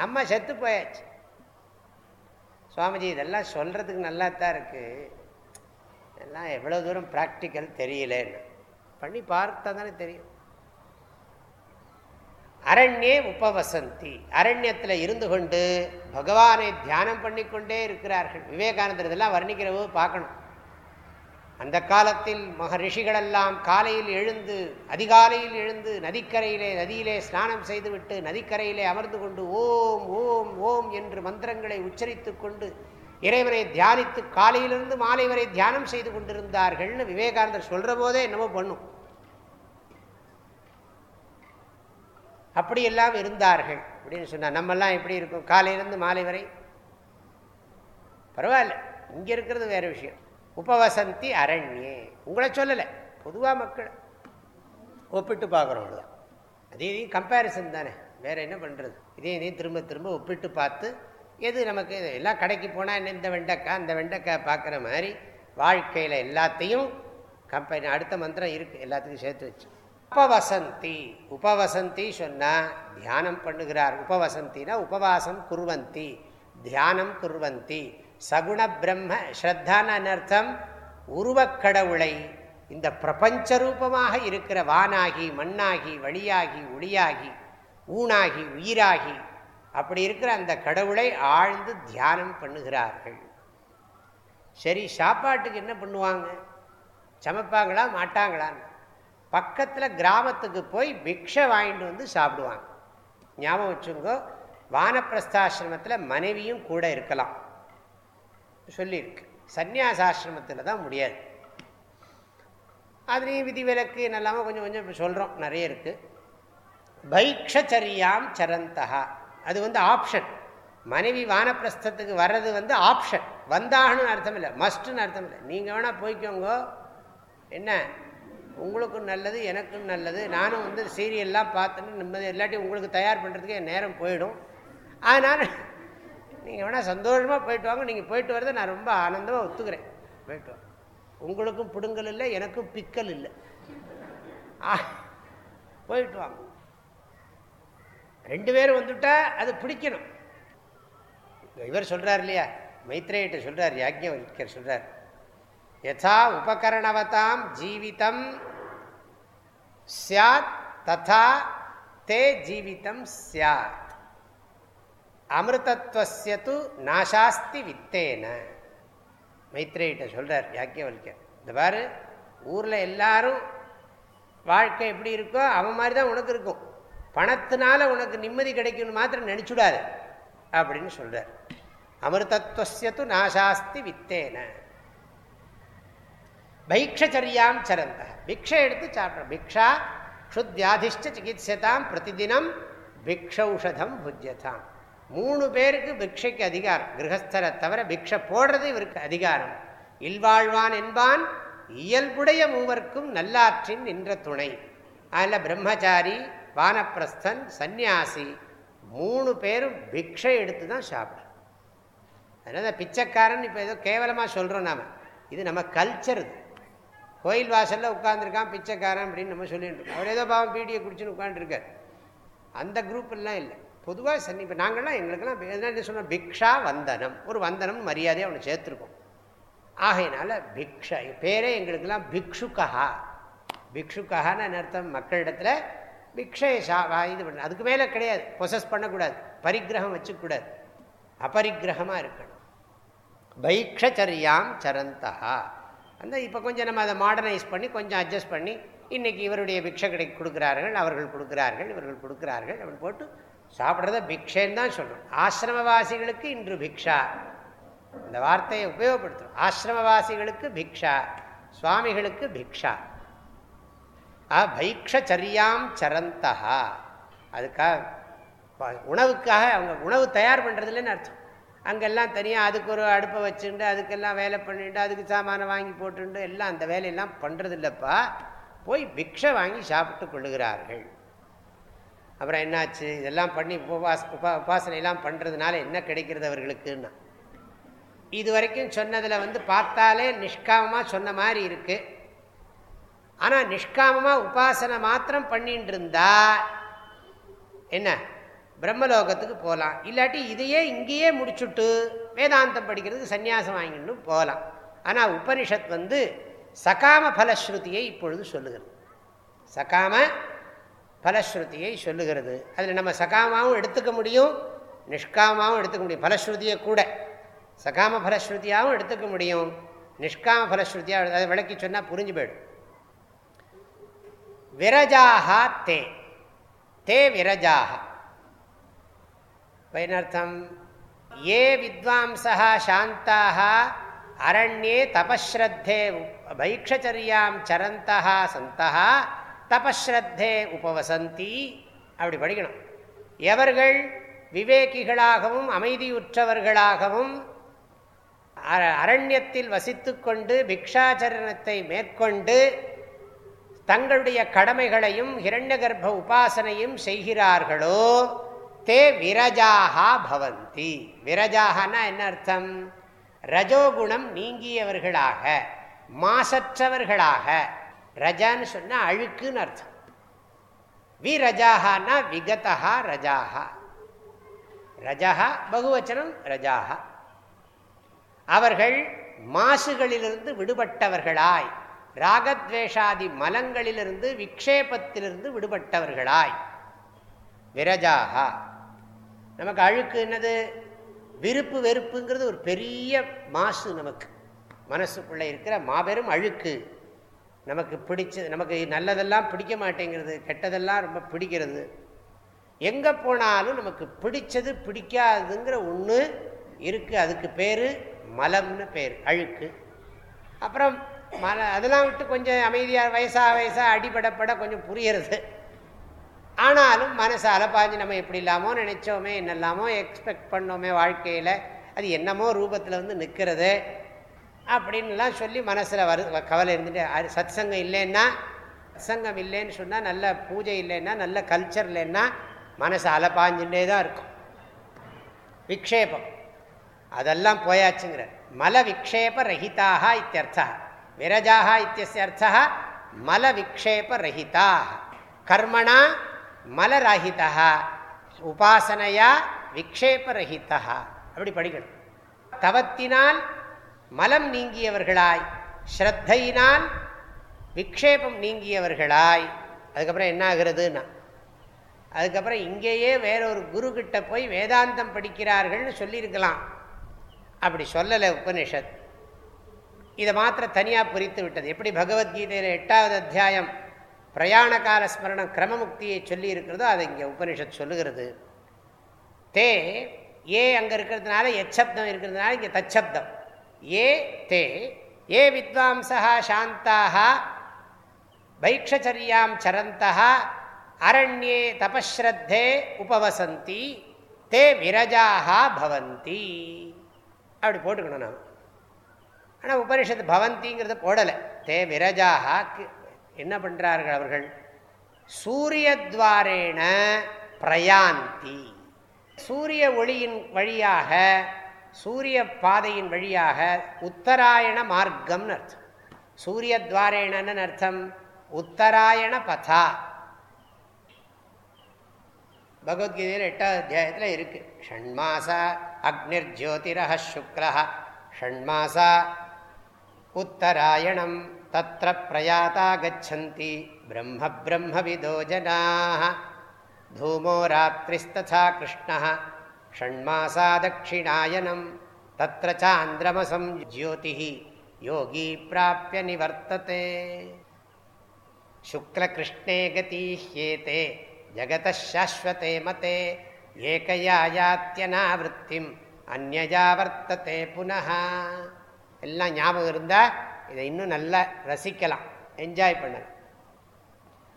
நம்ம செத்து போயாச்சு. சுவாமிஜி இதெல்லாம் சொல்கிறதுக்கு நல்லா தான் இருக்குது எல்லாம் எவ்வளோ தூரம் ப்ராக்டிக்கல் தெரியலன்னு. பண்ணி பார்த்தா தானே தெரியும். அரண்யே உபவசந்தி. அரண்யத்தில் இருந்து கொண்டு பகவானை தியானம் பண்ணிக்கொண்டே இருக்கிறார்கள். விவேகானந்தர் இதெல்லாம் வர்ணிக்கிறவோ பார்க்கணும். அந்த காலத்தில் மகரிஷிகளெல்லாம் காலையில் எழுந்து அதிகாலையில் எழுந்து நதிக்கரையிலே நதியிலே ஸ்நானம் செய்துவிட்டு நதிக்கரையிலே அமர்ந்து கொண்டு ஓம் ஓம் ஓம் என்று மந்திரங்களை உச்சரித்து கொண்டு இறைவனை தியானித்து காலையிலிருந்து மாலை வரை தியானம் செய்து கொண்டிருந்தார்கள்னு விவேகானந்தர் சொல்கிற போதே என்னமோ பண்ணும். அப்படியெல்லாம் இருந்தார்கள் அப்படின்னு சொன்னார் நம்மெல்லாம் எப்படி இருக்கும்? காலையிலேருந்து மாலை வரை? பரவாயில்ல இங்கே இருக்கிறது வேறு விஷயம். உபவசந்தி அரண்யே. உங்களை சொல்லலை. பொதுவாக மக்கள். ஒப்பிட்டு பார்க்குறோம் அவ்வளோதான் அதே இதையும் கம்பேரிசன் தானே. வேறு என்ன பண்ணுறது இதே இதையும் திரும்ப திரும்ப ஒப்பிட்டு பார்த்து எது நமக்கு எல்லாம் கடைக்கு போனால் என்ன இந்த வெண்டைக்காய் அந்த வெண்டைக்காய் பார்க்குற மாதிரி வாழ்க்கையில் எல்லாத்தையும் கம்பெனி அடுத்த மந்திரம் இருக்குது எல்லாத்துக்கும் சேர்த்து வச்சு. உபவசந்தி. உபவசந்தி சொன்னால் தியானம் பண்ணுகிறார். உபவசந்தினா உபவாசம் குருவந்தி. தியானம் குருவந்தி. சகுண பிரம்ம ஸ்ரத்தான அர்த்தம் உருவக்கடவுளை இந்த பிரபஞ்ச ரூபமாக இருக்கிற வானாகி மண்ணாகி வழியாகி ஒளியாகி ஊனாகி உயிராகி அப்படி இருக்கிற அந்த கடவுளை ஆழ்ந்து தியானம் பண்ணுகிறார்கள். சரி சாப்பாட்டுக்கு என்ன பண்ணுவாங்க? சமைப்பாங்களா மாட்டாங்களான்னு. பக்கத்தில் கிராமத்துக்கு போய் பிக்ஷை வாங்கிட்டு வந்து சாப்பிடுவாங்க. ஞாபகம் வச்சுங்கோ வானப்பிரஸ்தாசிரமத்தில் மனைவியும் கூட இருக்கலாம். சொல்லியிருக்கு. சந்நியாசாசிரமத்தில் தான் முடியாது. அதுலேயும் விதிவிலக்கு என்னெல்லாமல் கொஞ்சம் கொஞ்சம் இப்போ சொல்கிறோம் நிறைய இருக்குது பைக்ஷச்சரியாம் சரந்தகா அது வந்து ஆப்ஷன் மனைவி வானப்பிரஸ்தத்துக்கு வர்றது வந்து ஆப்ஷன் வந்தாகணும்னு அர்த்தம் இல்லை. மஸ்ட்டுன்னு அர்த்தம் இல்லை. நீங்கள் வேணால் போய்க்கோங்க. என்ன? உங்களுக்கும் நல்லது எனக்கும் நல்லது. நானும் வந்து சீரியல்லாம் பார்த்துன்னு நிம்மதி இல்லாட்டி உங்களுக்கு தயார் பண்ணுறதுக்கு என் நேரம் போயிடும். அதனால் நீங்கள் வேணால் சந்தோஷமாக போயிட்டு வாங்க. நீங்கள் போயிட்டு வரதை நான் ரொம்ப ஆனந்தமாக ஒத்துக்கிறேன். போயிட்டு வாங்க. உங்களுக்கும் பிடுங்கல் இல்லை எனக்கும் பிக்கல் இல்லை. போயிட்டு வாங்க. ரெண்டு பேரும் வந்துட்டா அது பிடிக்கணும். இவர் சொல்கிறார் இல்லையா? மைத்ரேயிட்ட சொல்கிறார் யாக்ஞர் சொல்கிறார் யதா உபகரணவதாம் ஜீவிதம் சாத் ததா தே ஜீவிதம் சியாத் அமிர்தத்வசியத்து நாசாஸ்தி வித்தேன. மைத்ரேயிட்ட சொல்கிறார் யாக்கியவல்யர் இந்த பாரு ஊரில் எல்லாரும் வாழ்க்கை எப்படி இருக்கோ அவன் மாதிரி தான் உனக்கு இருக்கும். பணத்தினால உனக்கு நிம்மதி கிடைக்கும்னு மாத்திரம் நினச்சுடாது அப்படின்னு சொல்கிறார் அமிர்தத்வசியத்து நாசாஸ்தி வித்தேன. பைக்ஷரியாம் சரந்த. பிக்ஷை எடுத்து சாப்பிட்ற பிக்ஷா க்ஷுத்யாதிஷ்ட சிகிச்சதாம் பிரதிதினம் பிக்ஷௌஷதம் புஜ்யதாம். மூணு பேருக்கு பிக்ஷைக்கு அதிகாரம். கிரகஸ்தரை தவிர பிக்ஷை போடுறது இவருக்கு அதிகாரம். இல்வாழ்வான் என்பான் இயல்புடைய மூவர்க்கும் நல்லாற்றின் நின்ற துணை. அதில் பிரம்மச்சாரி வானப்பிரஸ்தன் சந்நியாசி மூணு பேரும் பிக்ஷை எடுத்து தான் சாப்பிட்றோம் அதனால் பிச்சைக்காரன் இப்போ ஏதோ கேவலமாக சொல்கிறோம் நாம். இது நம்ம கல்ச்சர் இது. கோயில் வாசலில் உட்காந்துருக்கான் பிச்சைக்காரன் அப்படின்னு நம்ம சொல்லிட்டு இருக்கோம். அவர் ஏதோ பாவம் பீடியை குடிச்சுன்னு உட்காந்துருக்கார் அந்த குரூப் எல்லாம் இல்லை. பொதுவாக சன்னி இப்போ நாங்கள்லாம் எங்களுக்கெல்லாம் என்ன சொன்னால் பிக்ஷா வந்தனம். ஒரு வந்தனம் மரியாதையாக அவனை சேர்த்துருக்கோம். ஆகையினால பிக்ஷா பேரே எங்களுக்கெல்லாம் பிக்ஷுக்கா பிக்ஷுக்கான்னு அர்த்தம்? மக்களிடத்தில் பிக்ஷை சா இது பண்ண அதுக்கு மேலே கிடையாது. பொசஸ் பண்ணக்கூடாது. பரிகிரகம் வச்சுக்கூடாது. அபரிக்கிரகமாக இருக்கணும். பைக்ஷரியாம் சரந்தா அந்த இப்போ கொஞ்சம் நம்ம அதை மாடர்னைஸ் பண்ணி கொஞ்சம் அட்ஜஸ்ட் பண்ணி இன்றைக்கி இவருடைய பிக்ஷை கிடை கொடுக்குறார்கள் அவர்கள் கொடுக்குறார்கள் இவர்கள் கொடுக்குறார்கள் அப்படின்னு போட்டு சாப்பிட்றத பிக்ஷேன்னு தான் சொல்கிறோம் ஆசிரமவாசிகளுக்கு இன்று பிக்ஷா. இந்த வார்த்தையை உபயோகப்படுத்துகிறோம் ஆசிரமவாசிகளுக்கு பிக்ஷா சுவாமிகளுக்கு பிக்ஷா. பைக்ஷரியாம் சரந்தா அதுக்காக உணவுக்காக அவங்க உணவு தயார் பண்ணுறதுலன்னு அர்த்தம். அங்கெல்லாம் தனியாக அதுக்கு ஒரு அடுப்பை வச்சுட்டு அதுக்கெல்லாம் வேலை பண்ணிட்டு அதுக்கு சாமானை வாங்கி போட்டுண்டு எல்லாம் அந்த வேலையெல்லாம் பண்ணுறதில்லப்பா போய் பிக்ஷை வாங்கி சாப்பிட்டு கொள்ளுகிறார்கள். அப்புறம் என்னாச்சு? இதெல்லாம் பண்ணி உபவாச உபா உபாசனையெல்லாம் பண்ணுறதுனால என்ன கிடைக்கிறது அவர்களுக்குன்னா? இது வரைக்கும் சொன்னதில் வந்து பார்த்தாலே நிஷ்காமமாக சொன்ன மாதிரி இருக்குது ஆனால் நிஷ்காமமாக உபாசனை மாத்திரம் பண்ணிட்டு இருந்தா என்ன? பிரம்மலோகத்துக்கு போகலாம் இல்லாட்டி இதையே இங்கேயே முடிச்சுட்டு வேதாந்தம் படிக்கிறதுக்கு சன்னியாசம் வாங்கிட்டு போகலாம் ஆனால் உபனிஷத் வந்து சகாம பலஸ்ருதியை இப்பொழுது சொல்லுகிறது. சகாம பலஸ்ருதியை சொல்லுகிறது. அதில் நம்ம சகாமாவும் எடுத்துக்க முடியும் நிஷ்காமாவும் எடுத்துக்க முடியும். பலஸ்ருதியை கூட. சகாம பலஸ்ருதியாகவும் எடுத்துக்க முடியும். நிஷ்காம பலஸ்ருதியாக அதை விளக்கி சொன்னால் புரிஞ்சு போயிடும். விரஜாகா தே. தே விரஜாக பயனர்த்தம் ஏ வித்வாம்சா சாந்தாக அரண்யே தபஸ்ரத்தே பைக்ஷரியாம் சரந்தா சந்தா தபஸ்ரத்தே உபவசந்தி. அப்படி படிக்கணும். எவர்கள் விவேகிகளாகவும் அமைதியுற்றவர்களாகவும் அரண்யத்தில் வசித்து கொண்டு பிக்ஷாச்சரணத்தை மேற்கொண்டு தங்களுடைய கடமைகளையும் இரண்யகர்ப்ப உபாசனையும் செய்கிறார்களோ தே விரஜாகா பவந்தி. விரஜாகனா என்ன அர்த்தம்? ரஜோகுணம் நீங்கியவர்களாக மாசற்றவர்களாக. ரஜான்னு சொன்னால் அழுக்குன்னு அர்த்தம். விரஜாகனா விகதா ரஜாகா ரஜா பகுவச்சனம் ரஜாகா அவர்கள் மாசுகளிலிருந்து விடுபட்டவர்களாய். ராகத்வேஷாதி மலங்களிலிருந்து விக்ஷேபத்திலிருந்து விடுபட்டவர்களாய். விரஜாகா நமக்கு அழுக்கு என்னது? விருப்பு வெறுப்புங்கிறது ஒரு பெரிய மாசு நமக்கு. மனசுக்குள்ளே இருக்கிற மாபெரும் அழுக்கு. நமக்கு பிடிச்ச நமக்கு நல்லதெல்லாம் பிடிக்க மாட்டேங்கிறது கெட்டதெல்லாம் ரொம்ப பிடிக்கிறது. எங்கே போனாலும் நமக்கு பிடிச்சது பிடிக்காதுங்கிற ஒன்று இருக்குது அதுக்கு பேர் மலம்னு பேர் அழுக்கு. அப்புறம் மல அதெல்லாம் விட்டு கொஞ்சம் அமைதியாக வயசாக வயசாக அடிபடப்பட கொஞ்சம் புரியறது. ஆனாலும் மனசு அலப்பாஞ்சு நம்ம எப்படி இல்லாமோ நினச்சோமே என்னெல்லாமோ எக்ஸ்பெக்ட் பண்ணோமே வாழ்க்கையில் அது என்னமோ ரூபத்தில் வந்து நிற்கிறது அப்படின்லாம் சொல்லி மனசில் வரு கவலை இருந்துட்டு சத் சங்கம் இல்லைன்னா சங்கம் இல்லைன்னு சொன்னால் நல்ல பூஜை இல்லைன்னா நல்ல கல்ச்சர் இல்லைன்னா மனசு அலப்பாஞ்சுட்டே தான் இருக்கும். விக்ஷேபம். அதெல்லாம் போயாச்சுங்கிற. மல விக்ஷேப ரஹிதாக இத்தியர்த்தா. விரஜாக இத்தியஸ்ய அர்த்தா மல விக்ஷேப ரஹிதாக கர்மணா மலராகிதா உபாசனையா விக்ஷேபரகிதா அப்படி படிக்கணும். தவத்தினால் மலம் நீங்கியவர்களாய். ஸ்ரத்தையினால் விக்ஷேபம் நீங்கியவர்களாய். அதுக்கப்புறம் என்ன ஆகுறதுன்னா அதுக்கப்புறம் இங்கேயே வேறொரு குரு கிட்ட போய் வேதாந்தம் படிக்கிறார்கள்னு சொல்லியிருக்கலாம். அப்படி சொல்லலை உபனிஷத். இதை மாத்திரம் தனியாக புரித்து விட்டது. எப்படி பகவத்கீதையில் எட்டாவது அத்தியாயம் பிரயாண கால ஸ்மரணம் கிரமமுக்தியை சொல்லி இருக்கிறதோ அதை இங்கே உபனிஷத் சொல்லுகிறது. தே ஏ அங்கே இருக்கிறதுனால எச்சப்தம் இருக்கிறதுனால இங்கே தச்சப்தம் ஏ தே. ஏ வித்வாம்சா சாந்தாக பைக்ஷச்சரியாம் சரந்தா அரண்யே தபஸ்ரத்தே உபவசந்தி. தே விரஜாக பவந்தி. அப்படி போட்டுக்கணும் நாம். ஆனால் உபனிஷத்து பவந்திங்கிறத போடலை. தே விரஜாக என்ன பண்ணுறார்கள் அவர்கள்? சூரியத்வாரேன பிரயாந்தி. சூரிய ஒளியின் வழியாக சூரிய பாதையின் வழியாக உத்தராயண மார்க்கம்னு அர்த்தம். சூரிய துவாரேணன்னு அர்த்தம்? உத்தராயண பதா. பகவத்கீதையில் எட்டாவது அத்தியாயத்தில் இருக்குது ஷண்மாசா அக்னிர் ஜோதிரா சுக்ரா ஷண்மாசா உத்தராயணம் தத்திர பிரயாத்தா கச்சந்தி பிரம்ம பிரம்மவிதோ ஜனா தூமோ ராத்திரிஸ்தா கிருஷ்ணா षण्मासा दक्षिणायनं तत्र चान्द्रमसं ज्योतिः योगी प्राप्य निवर्तते शुक्लकृष्णे गतीह्येते जगतः शाश्वते मते ஏகையா யாத்தியனாவிருத்திம் அந்நஜா வர்த்தத்தை புனः எல்லாம் ஞாபகம் இருந்தால் இதை இன்னும் நல்லா ரசிக்கலாம் என்ஜாய் பண்ணலாம்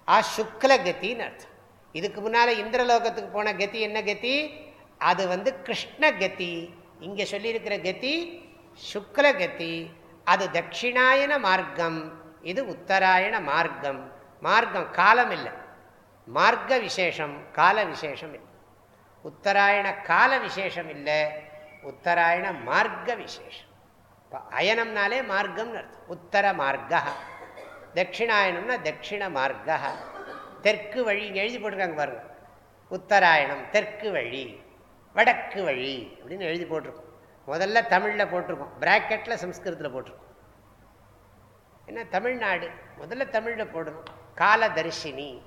ஆ சுக்ல கத்தின்னு அர்த்தம் இதுக்கு முன்னால் இந்திரலோகத்துக்கு போன கதி என்ன கதி அது வந்து கிருஷ்ண கதி. இங்கே சொல்லியிருக்கிற கதி சுக்லகதி அது தட்சிணாயன மார்க்கம். இது உத்தராயண மார்க்கம். மார்க்கம் காலம் இல்லை. மார்க்க விசேஷம் கால விசேஷம் இல்லை. உத்தராயண கால விசேஷம் இல்லை. உத்தராயண மார்க்க விசேஷம். இப்போ அயனம்னாலே மார்க்கம்னு அர்த்தம். உத்தர மார்க்கா. தட்சிணாயனம்னா தட்சிண மார்க்கா. தெற்கு வழி இங்கே எழுதி போட்டிருக்காங்க பாருங்க. உத்தராயணம் தெற்கு வழி. வடக்கு வழி அப்படின்னு எழுதி போட்டிருக்கோம். முதல்ல தமிழில் போட்டிருக்கோம். பிராக்கெட்டில் சம்ஸ்கிருதத்தில் போட்டிருக்கோம். என்ன? தமிழ்நாடு. முதல்ல தமிழில் போடணும். காலதர்ஷினி.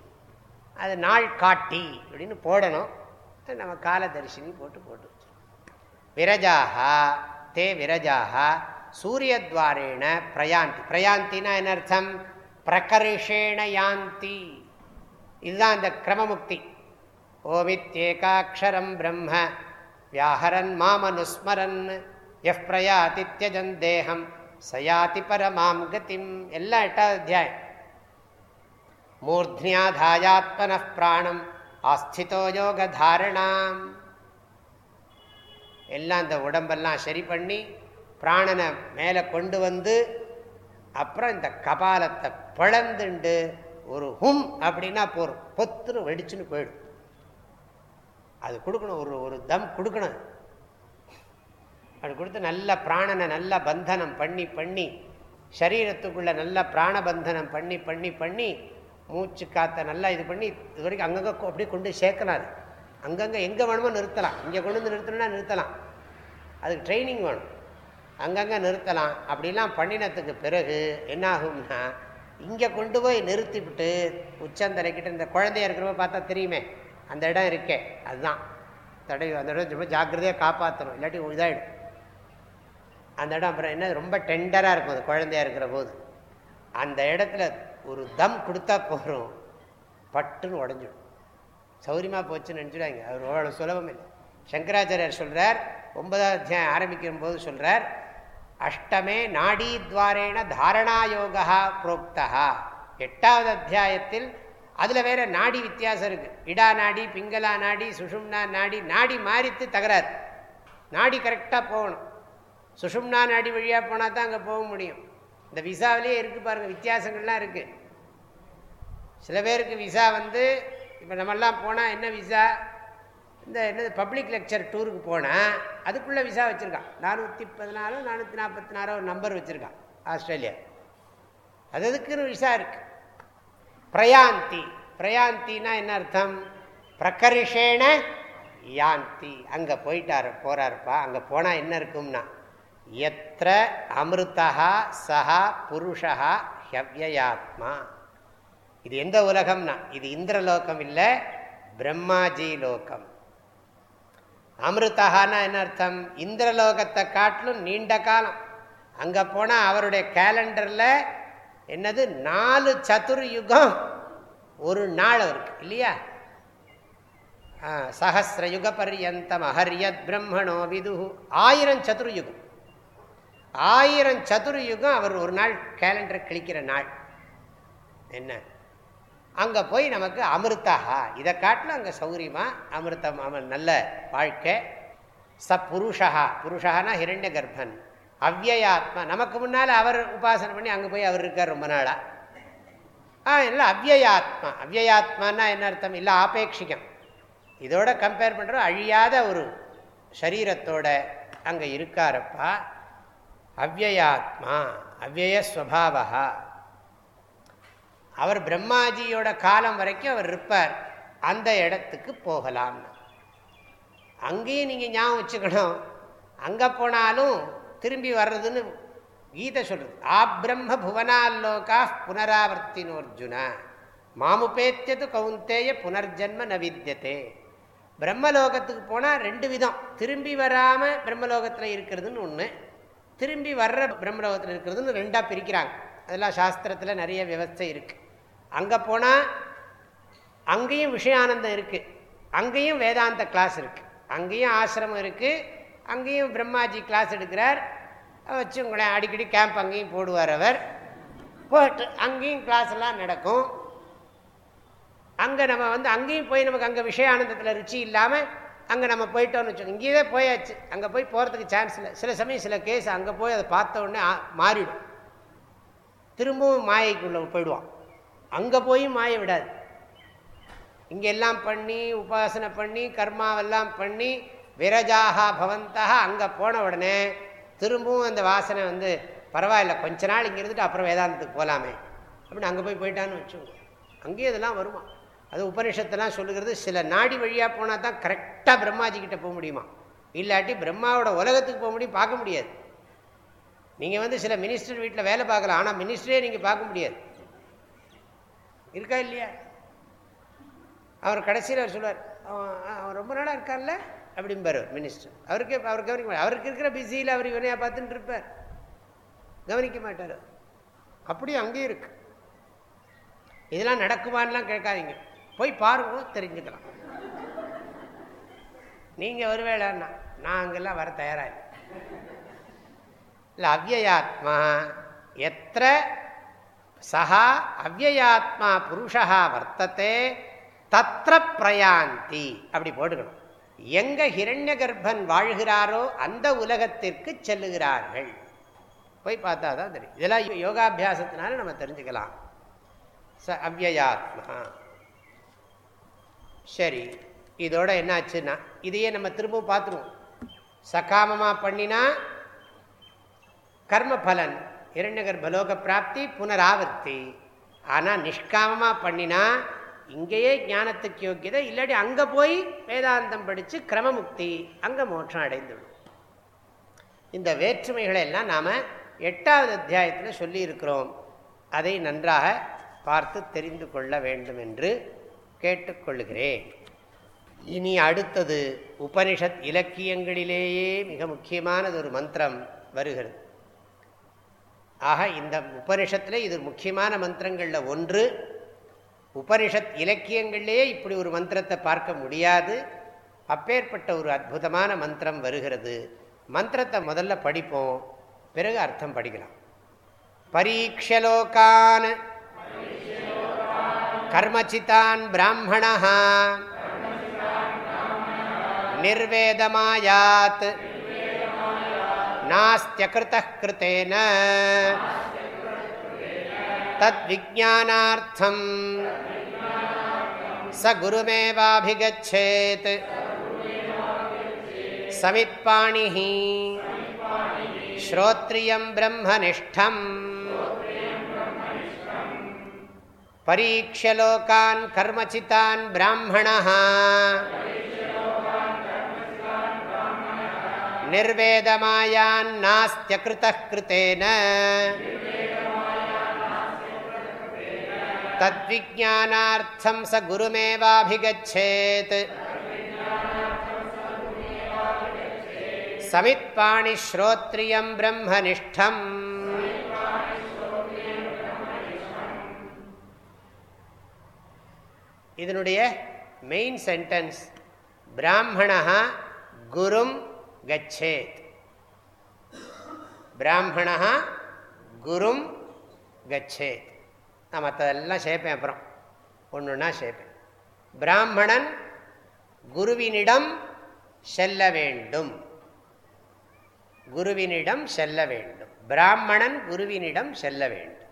அது நாள் காட்டி அப்படின்னு போடணும். நம்ம காலதர்ஷினி போட்டு போட்டு விரஜாகா தே விரஜாகா சூரியத்வாரேண பிரயாந்தி. பிரயாந்தினா என்ன அர்த்தம்? பிரகர்ஷேண யாந்தி. இதுதான் அந்த கிரமமுக்தி. ஓமித்யேகாட்சரம் பிரம்ம. வியாஹரன் மாமனுஸ்மரன். எஃப் பிரயாதித்யஜன் தேகம் சயாதி பரமாம் கதிம். எல்லாம் எட்டாவது அத்தியாயம். மூர்த்னியாதாயாத்மன பிராணம். ஆஸ்திதோ யோக தாரணாம் எல்லாம் இந்த உடம்பெல்லாம் சரி பண்ணி பிராணனை மேலே கொண்டு வந்து அப்புறம் இந்த கபாலத்தை பிளந்துண்டு ஒரு ஹும் அப்படின்னா போகிறோம் பொத்துன்னு வெடிச்சுன்னு போயிடும். அது கொடுக்கணும் ஒரு ஒரு தம் கொடுக்கணும். அது கொடுத்து நல்ல பிராணனை நல்ல பந்தனம் பண்ணி பண்ணி சரீரத்துக்குள்ளே நல்ல பிராணபந்தனம் பண்ணி பண்ணி பண்ணி மூச்சு காற்றை நல்லா இது பண்ணி இது வரைக்கும் அங்கங்கே அப்படியே கொண்டு சேர்க்கலாம் அது. அங்கங்கே எங்கே வேணுமோ நிறுத்தலாம். இங்கே கொண்டு வந்து நிறுத்தணும்னா நிறுத்தலாம். அதுக்கு ட்ரைனிங் வேணும். அங்கங்கே நிறுத்தலாம். அப்படிலாம் பண்ணினத்துக்கு பிறகு என்ன ஆகும்னா இங்கே கொண்டு போய் நிறுத்திவிட்டு உச்சந்தலைக்கிட்ட இந்த குழந்தைய இருக்கிறப்ப பார்த்தா தெரியுமே. அந்த இடம் இருக்கே அதுதான். தடவி அந்த இடம் ரொம்ப ஜாக்கிரதையாக காப்பாற்றணும் இல்லாட்டி இதாகிடும் அந்த இடம் அப்புறம் என்ன ரொம்ப டெண்டராக இருக்கும் அந்த குழந்தையாக இருக்கிற போது. அந்த இடத்துல ஒரு தம் கொடுத்தா போகிறோம் பட்டுன்னு உடஞ்சிடும். சௌரியமாக போச்சுன்னு நினச்சிடுவாங்க அவர் அவ்வளோ சுலபம் இல்லை. சங்கராச்சாரியர் சொல்கிறார் ஒன்பதாவது அத்தியாயம் ஆரம்பிக்கிற போது சொல்கிறார் அஷ்டமே நாடீத்வாரேண தாரணாயோகா புரோக்தா எட்டாவது அத்தியாயத்தில் அதில் வேற நாடி வித்தியாசம் இருக்குது இடா நாடி பிங்களா நாடி சுஷும்னா நாடி நாடி மாறித்து தகராறு. நாடி கரெக்டாக போகணும். சுஷும்னா நாடி வழியாக போனால் தான் அங்கே போக முடியும். இந்த விசாவிலே இருக்குது பாருங்கள் வித்தியாசங்கள்லாம் இருக்குது சில பேருக்கு விசா வந்து இப்போ நம்மெல்லாம் போனால் என்ன விசா? இந்த என்னது பப்ளிக் லெக்சர் டூருக்கு போனால் அதுக்குள்ளே விசா வச்சுருக்கான். நானூற்றி பதினாலோ நானூற்றி நாற்பத்தி நாலோ நம்பர் வச்சுருக்கான் ஆஸ்திரேலியா. அது அதுக்குன்னு விசா இருக்குது பிரயாந்தி. பிரயாந்தினா என்ன அர்த்தம்? பிரகரிஷேன யாந்தி. அங்கே போயிட்டார் போகிறாருப்பா அங்கே போனால் என்ன இருக்கும்னா எத்த அமிர்தா சஹா புருஷா ஹவ்யாத்மா இது எந்த உலகம்னா இது இந்திரலோகம் இல்லை பிரம்மாஜி லோகம். அமிர்தகானா என்ன அர்த்தம்? இந்திரலோகத்தை காட்டிலும் நீண்ட காலம். அங்கே போனால் அவருடைய கேலண்டரில் என்னது? நாலு சதுர் யுகம் ஒரு நாள் அவருக்கு இல்லையா? சஹசிரயுக பர்யந்தம் அஹரியத் பிரம்மணோ விது ஆயிரம் சதுர்யுகம். ஆயிரம் சதுர்யுகம் அவர் ஒரு நாள் கேலண்டர் கிழிக்கிற நாள். என்ன? அங்கே போய் நமக்கு அமிர்தஹா. இதை காட்டிலும் அங்கே சௌரியமா அமிர்தம் அவன் நல்ல வாழ்க்கை. ச புருஷா புருஷானா ஹிரண்ய கர்ப்பன் அவ்வயாத்மா நமக்கு முன்னால் அவர் உபாசனை பண்ணி அங்கே போய் அவர் இருக்கார் ரொம்ப நாளாக ஆ இல்லை அவ்வயாத்மா அவ்வயாத்மானா என்ன அர்த்தம்? இல்லை ஆபேட்சிகம் இதோட கம்பேர் பண்ணுறோம் அழியாத ஒரு சரீரத்தோட அங்கே இருக்காரப்பா. அவ்வயாத்மா அவ்வயஸ்வபாவா அவர் பிரம்மாஜியோட காலம் வரைக்கும் அவர் இருப்பார். அந்த இடத்துக்கு போகலாம் அங்கேயும் நீங்கள் ஞாபகம் வச்சுக்கணும். அங்கே போனாலும் திரும்பி வர்றதுன்னு கீதை சொல்றது. ஆ பிரம்ம புவனாலோகா புனராவர்த்தினோர்ஜுன. மாமுபேத்தியது கவுந்தேய புனர்ஜன்ம நவித்தியதே பிரம்மலோகத்துக்கு போனால் ரெண்டு விதம். திரும்பி வராமல் பிரம்மலோகத்தில் இருக்கிறதுன்னு ஒன்று திரும்பி வர்ற பிரம்மலோகத்தில் இருக்கிறதுன்னு ரெண்டாக பிரிக்கிறாங்க. அதெல்லாம் சாஸ்திரத்தில் நிறைய விவஸ்தை இருக்குது அங்கே போனால் அங்கேயும் விஷயானந்தம் இருக்குது அங்கேயும் வேதாந்த கிளாஸ் இருக்குது அங்கேயும் ஆசிரமம் இருக்குது அங்கேயும் பிரம்மாஜி கிளாஸ் எடுக்கிறார். வச்சு உங்களை அடிக்கடி கேம்ப் அங்கேயும் போடுவார் அவர். போட்டு அங்கேயும் கிளாஸ்லாம் எல்லாம் நடக்கும். அங்கே நம்ம வந்து அங்கேயும் போய் நமக்கு அங்கே விஷயானந்தத்தில் ருச்சி இல்லாமல் அங்கே நம்ம போயிட்டோம்னு வச்சோம் இங்கேயே போயாச்சு. அங்கே போய் போகிறதுக்கு சான்ஸ் இல்லை. சில சமயம் சில கேஸ் அங்கே போய் அதை பார்த்த உடனே மாறிடும். திரும்பவும் மாயைக்குள்ளே போயிடுவான். அங்கே போய் மாய விடாது. இங்கே எல்லாம் பண்ணி உபாசனை பண்ணி கர்மாவெல்லாம் பண்ணி விரஜாகா பவந்தா அங்கே போன உடனே திரும்பவும் அந்த வாசனை வந்து பரவாயில்ல கொஞ்ச நாள் இங்கே இருந்துட்டு அப்புறம் வேதாந்தத்துக்கு போகலாமே அப்படின்னு அங்கே போய் போயிட்டான்னு வச்சுக்கோங்க. அங்கேயும் இதெல்லாம் வருமா? அது உபனிஷத்தெல்லாம் சொல்லுகிறது சில நாடி வழியாக போனால் தான் கரெக்டாக பிரம்மாஜிக்கிட்ட போக முடியுமா? இல்லாட்டி பிரம்மாவோட உலகத்துக்கு போக முடியும் பார்க்க முடியாது. நீங்கள் வந்து சில மினிஸ்டர் வீட்டில் வேலை பார்க்கலாம் ஆனால் மினிஸ்டரே நீங்கள் பார்க்க முடியாது. இருக்கா இல்லையா? அவர் கடைசியில் அவர் சொல்லுவார் அவன் ரொம்ப நாளாக இருக்கார்ல அப்படிம்பார் மினிஸ்டர் அவருக்கே அவர் கவனிக்க அவருக்கு இருக்கிற பிஸியில் அவர் இவனையா பார்த்துட்டு இருப்பார். கவனிக்க மாட்டார். அப்படி அங்கேயும் இருக்கு. இதெல்லாம் நடக்குமான்லாம் கேட்காதீங்க. போய் பாருங்க தெரிஞ்சுக்கலாம். நீங்கள் ஒருவேளைன்னா நான் அங்கெல்லாம் வர தயாராக. இல்லை அவ்வயாத்மா எத்த சகா அவ்வயாத்மா புருஷா வர்த்தத்தை தத்திர பிரயாந்தி. அப்படி போட்டுக்கணும். எங்க ஹிரண்ய கர்ப்பன் வாழ்கிறாரோ அந்த உலகத்திற்கு செல்லுகிறார்கள். போய் பார்த்தா தான் தெரியும். இதெல்லாம் யோகாபியாசத்தினால நம்ம தெரிஞ்சுக்கலாம். ச அவ்வயாத்மா சரி இதோட என்னாச்சுன்னா இதையே நம்ம திரும்பவும் பார்த்துருவோம். சகாமமாக பண்ணினா கர்ம பலன் இரண்டகர் பலோக பிராப்தி புனராவர்த்தி. ஆனால் நிஷ்காமமாக பண்ணினா இங்கேயே ஞானத்துக்கு யோக்கியதை இல்லாட்டி அங்கே போய் வேதாந்தம் படித்து கிரமமுக்தி அங்கே மோட்சம் அடைந்துவிடும். இந்த வேற்றுமைகளை எல்லாம் நாம் எட்டாவது அத்தியாயத்தில் சொல்லியிருக்கிறோம். அதை நன்றாக பார்த்து தெரிந்து கொள்ள வேண்டும் என்று கேட்டுக்கொள்கிறேன். இனி அடுத்தது உபனிஷத் இலக்கியங்களிலேயே மிக முக்கியமானது ஒரு மந்திரம் வருகிறது. ஆக இந்த உபனிஷத்தில் இது முக்கியமான மந்திரங்களில் ஒன்று உபனிஷத் இலக்கியங்கள்லேயே இப்படி ஒரு மந்திரத்தை பார்க்க முடியாது. அப்பேற்பட்ட ஒரு அற்புதமான மந்திரம் வருகிறது. மந்திரத்தை முதல்ல படிப்போம். பிறகு அர்த்தம் படிக்கலாம். பரீட்சலோகான். கர்மச்சிதான் பிராமணா நிர்வேதமாயாத். நாஸ்தியகிருத்தேன कृतेन तद्विज्ञानार्थम् स गुरुमेवाभिगच्छेत् समित्पाणिः श्रोत्रियं ब्रह्मनिष्ठम् परीक्ष्य लोकान् कर्मचितान् ब्राह्मणः निर्वेदमायान्नास्त्यकृतः कृतेन தத்விஜானார்த்தம் ச குருமேவாபிகச்சேத் சமித்பாணி ஸ்ரோத்ரியம் பிரம்மனிஷ்டம் இதனுடைய மெயின் சென்டென்ஸ் பிராமணா குரும் கச்சேத் பிராமணா குரும் கச்சேத் நான் மற்றதெல்லாம் சேர்ப்பேன் அப்புறம். ஒன்று ஒன்றா சேர்ப்பேன். பிராமணன் குருவினிடம் செல்ல வேண்டும். குருவினிடம் செல்ல வேண்டும். பிராமணன் குருவினிடம் செல்ல வேண்டும்.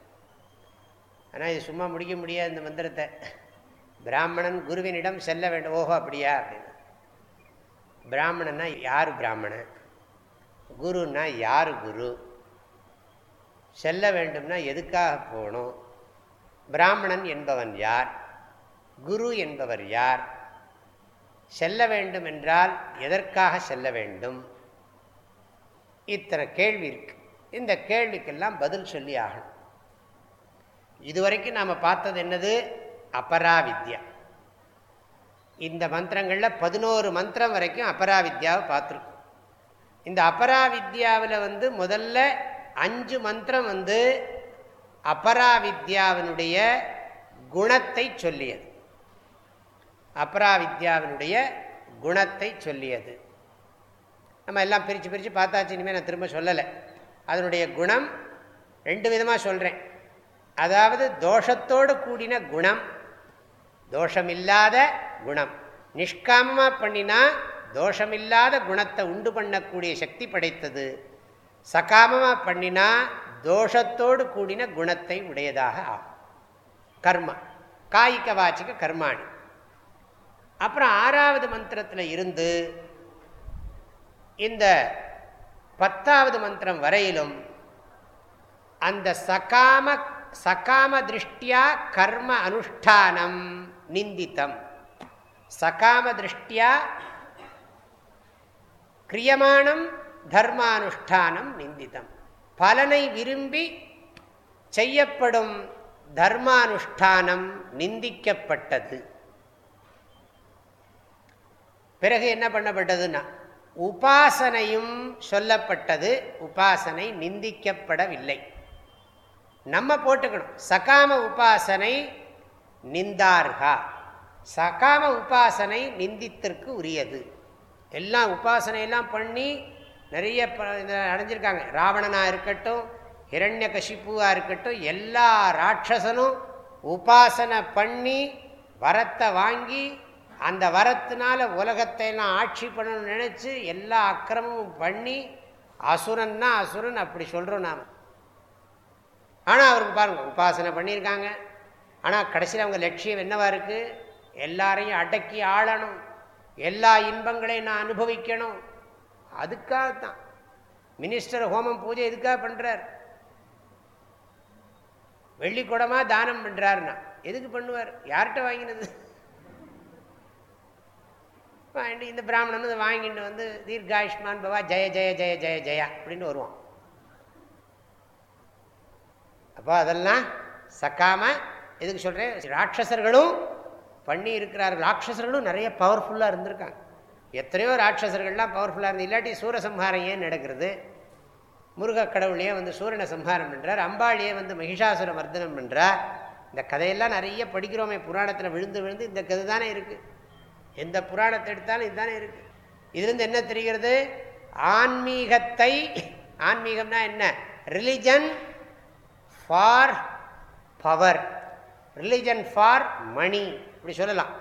ஆனால் இது சும்மா முடிக்க முடியாது இந்த மந்திரத்தை. பிராமணன் குருவினிடம் செல்ல வேண்டும். ஓஹோ அப்படியா அப்படின்னு. பிராமணன்னா யார் பிராமணன் குருன்னா யார் குரு? செல்ல வேண்டும்னா எதுக்காக போகணும்? பிராமணன் என்பவன் யார்? குரு என்பவர் யார்? செல்ல வேண்டும் என்றால் எதற்காக செல்ல வேண்டும்? இத்தனை கேள்வி இருக்கு. இந்த கேள்விக்கெல்லாம் பதில் சொல்லி ஆகணும். இதுவரைக்கும் நாம் பார்த்தது என்னது? அபராவித்யா. இந்த மந்திரங்களில் பதினோரு மந்திரம் வரைக்கும் அபராவித்யாவை பார்த்துருக்கோம். இந்த அபராவித்யாவில் வந்து முதல்ல அஞ்சு மந்திரம் வந்து அபராவித்யாவினுடைய குணத்தை சொல்லியது. அபராவித்யாவினுடைய குணத்தை சொல்லியது. நம்ம எல்லாம் பிரித்து பிரித்து பார்த்தாச்சு இனிமேல் நான் திரும்ப சொல்லலை. அதனுடைய குணம் ரெண்டு விதமாக சொல்கிறேன் அதாவது தோஷத்தோடு கூடின குணம் தோஷமில்லாத குணம். நிஷ்காமமாக பண்ணினா தோஷமில்லாத குணத்தை உண்டு பண்ணக்கூடிய சக்தி படைத்தது. சகாமமாக பண்ணினா தோஷத்தோடு கூடின குணத்தை உடையதாக ஆகும். கர்மா. காய்க வாச்சிக்க கர்மாணி. அப்புறம் ஆறாவது மந்திரத்தில் இருந்து இந்த பத்தாவது மந்திரம் வரையிலும் அந்த சகாம சகாம திருஷ்டியா கர்ம அனுஷ்டானம் நிந்தித்தம். சகாம திருஷ்டியா கிரியமானம் தர்மானுஷ்டானம் நிந்தித்தம். பலனை விரும்பி செய்யப்படும் தர்மானுஷ்டானம் நிந்திக்கப்பட்டது. பிறகு என்ன பண்ணப்பட்டதுன்னா உபாசனையும் சொல்லப்பட்டது உபாசனை நிந்திக்கப்படவில்லை. நம்ம போட்டுக்கணும். சகாம உபாசனை நிந்தார்கா. சகாம உபாசனை நிந்தித்திற்கு உரியது. எல்லாம் உபாசனையெல்லாம் பண்ணி நிறைய அடைஞ்சிருக்காங்க. ராவணனாக இருக்கட்டும் இரண்ய கஷிப்புவாக இருக்கட்டும் எல்லா ராட்சசனும் உபாசனை பண்ணி வரத்தை வாங்கி அந்த வரத்தினால உலகத்தை எல்லாம் ஆட்சி பண்ணணும்னு நினச்சி எல்லா அக்கிரமும் பண்ணி அசுரன்னா அசுரன் அப்படி சொல்கிறோம் நாம். ஆனால் அவருக்கு பாருங்கள் உபாசனை பண்ணியிருக்காங்க. ஆனால் கடைசியில் அவங்க லட்சியம் என்னவா இருக்குது எல்லாரையும் அடக்கி ஆளணும். எல்லா இன்பங்களையும் நான் அனுபவிக்கணும். அதுக்காகத்தான். மினிஸ்டர் ஹோமம் பூஜை எதுக்காக பண்ணுறார் வெள்ளிக்கூடமாக தானம் பண்ணுறாருன்னா எதுக்கு பண்ணுவார்? யார்கிட்ட வாங்கினது? இந்த பிராமணன் வந்து வாங்கிட்டு வந்து தீர்காயுஷ்மான் பவா ஜெய ஜெய ஜெய ஜெய ஜெயா அப்படின்னு வருவான். அப்போ அதெல்லாம் சக்காம எதுக்கு சொல்கிறேன் ராட்சசர்களும் பண்ணி இருக்கிறார்கள் ராட்சசர்களும் நிறைய பவர்ஃபுல்லாக இருந்திருக்காங்க. எத்தனையோ ராட்சசர்கள்லாம் பவர்ஃபுல்லாக இருந்து இல்லாட்டி சூரசம்ஹாரம் ஏன் நடக்கிறது? முருகக்கடவுளையே வந்து சூரியனை சம்ஹாரம் பண்ணுறார் அம்பாளியே வந்து மகிஷாசுர மர்தனம் பண்ணுறார் இந்த கதையெல்லாம் நிறைய படிக்கிறோமே புராணத்தில் விழுந்து விழுந்து இந்த கதை தானே இருக்குது எந்த புராணத்தை எடுத்தாலும் இதுதானே இருக்குது இதுலேருந்து என்ன தெரிகிறது? ஆன்மீகத்தை ஆன்மீகம்னா என்ன? Religion for power religion for money இப்படி சொல்லலாம்.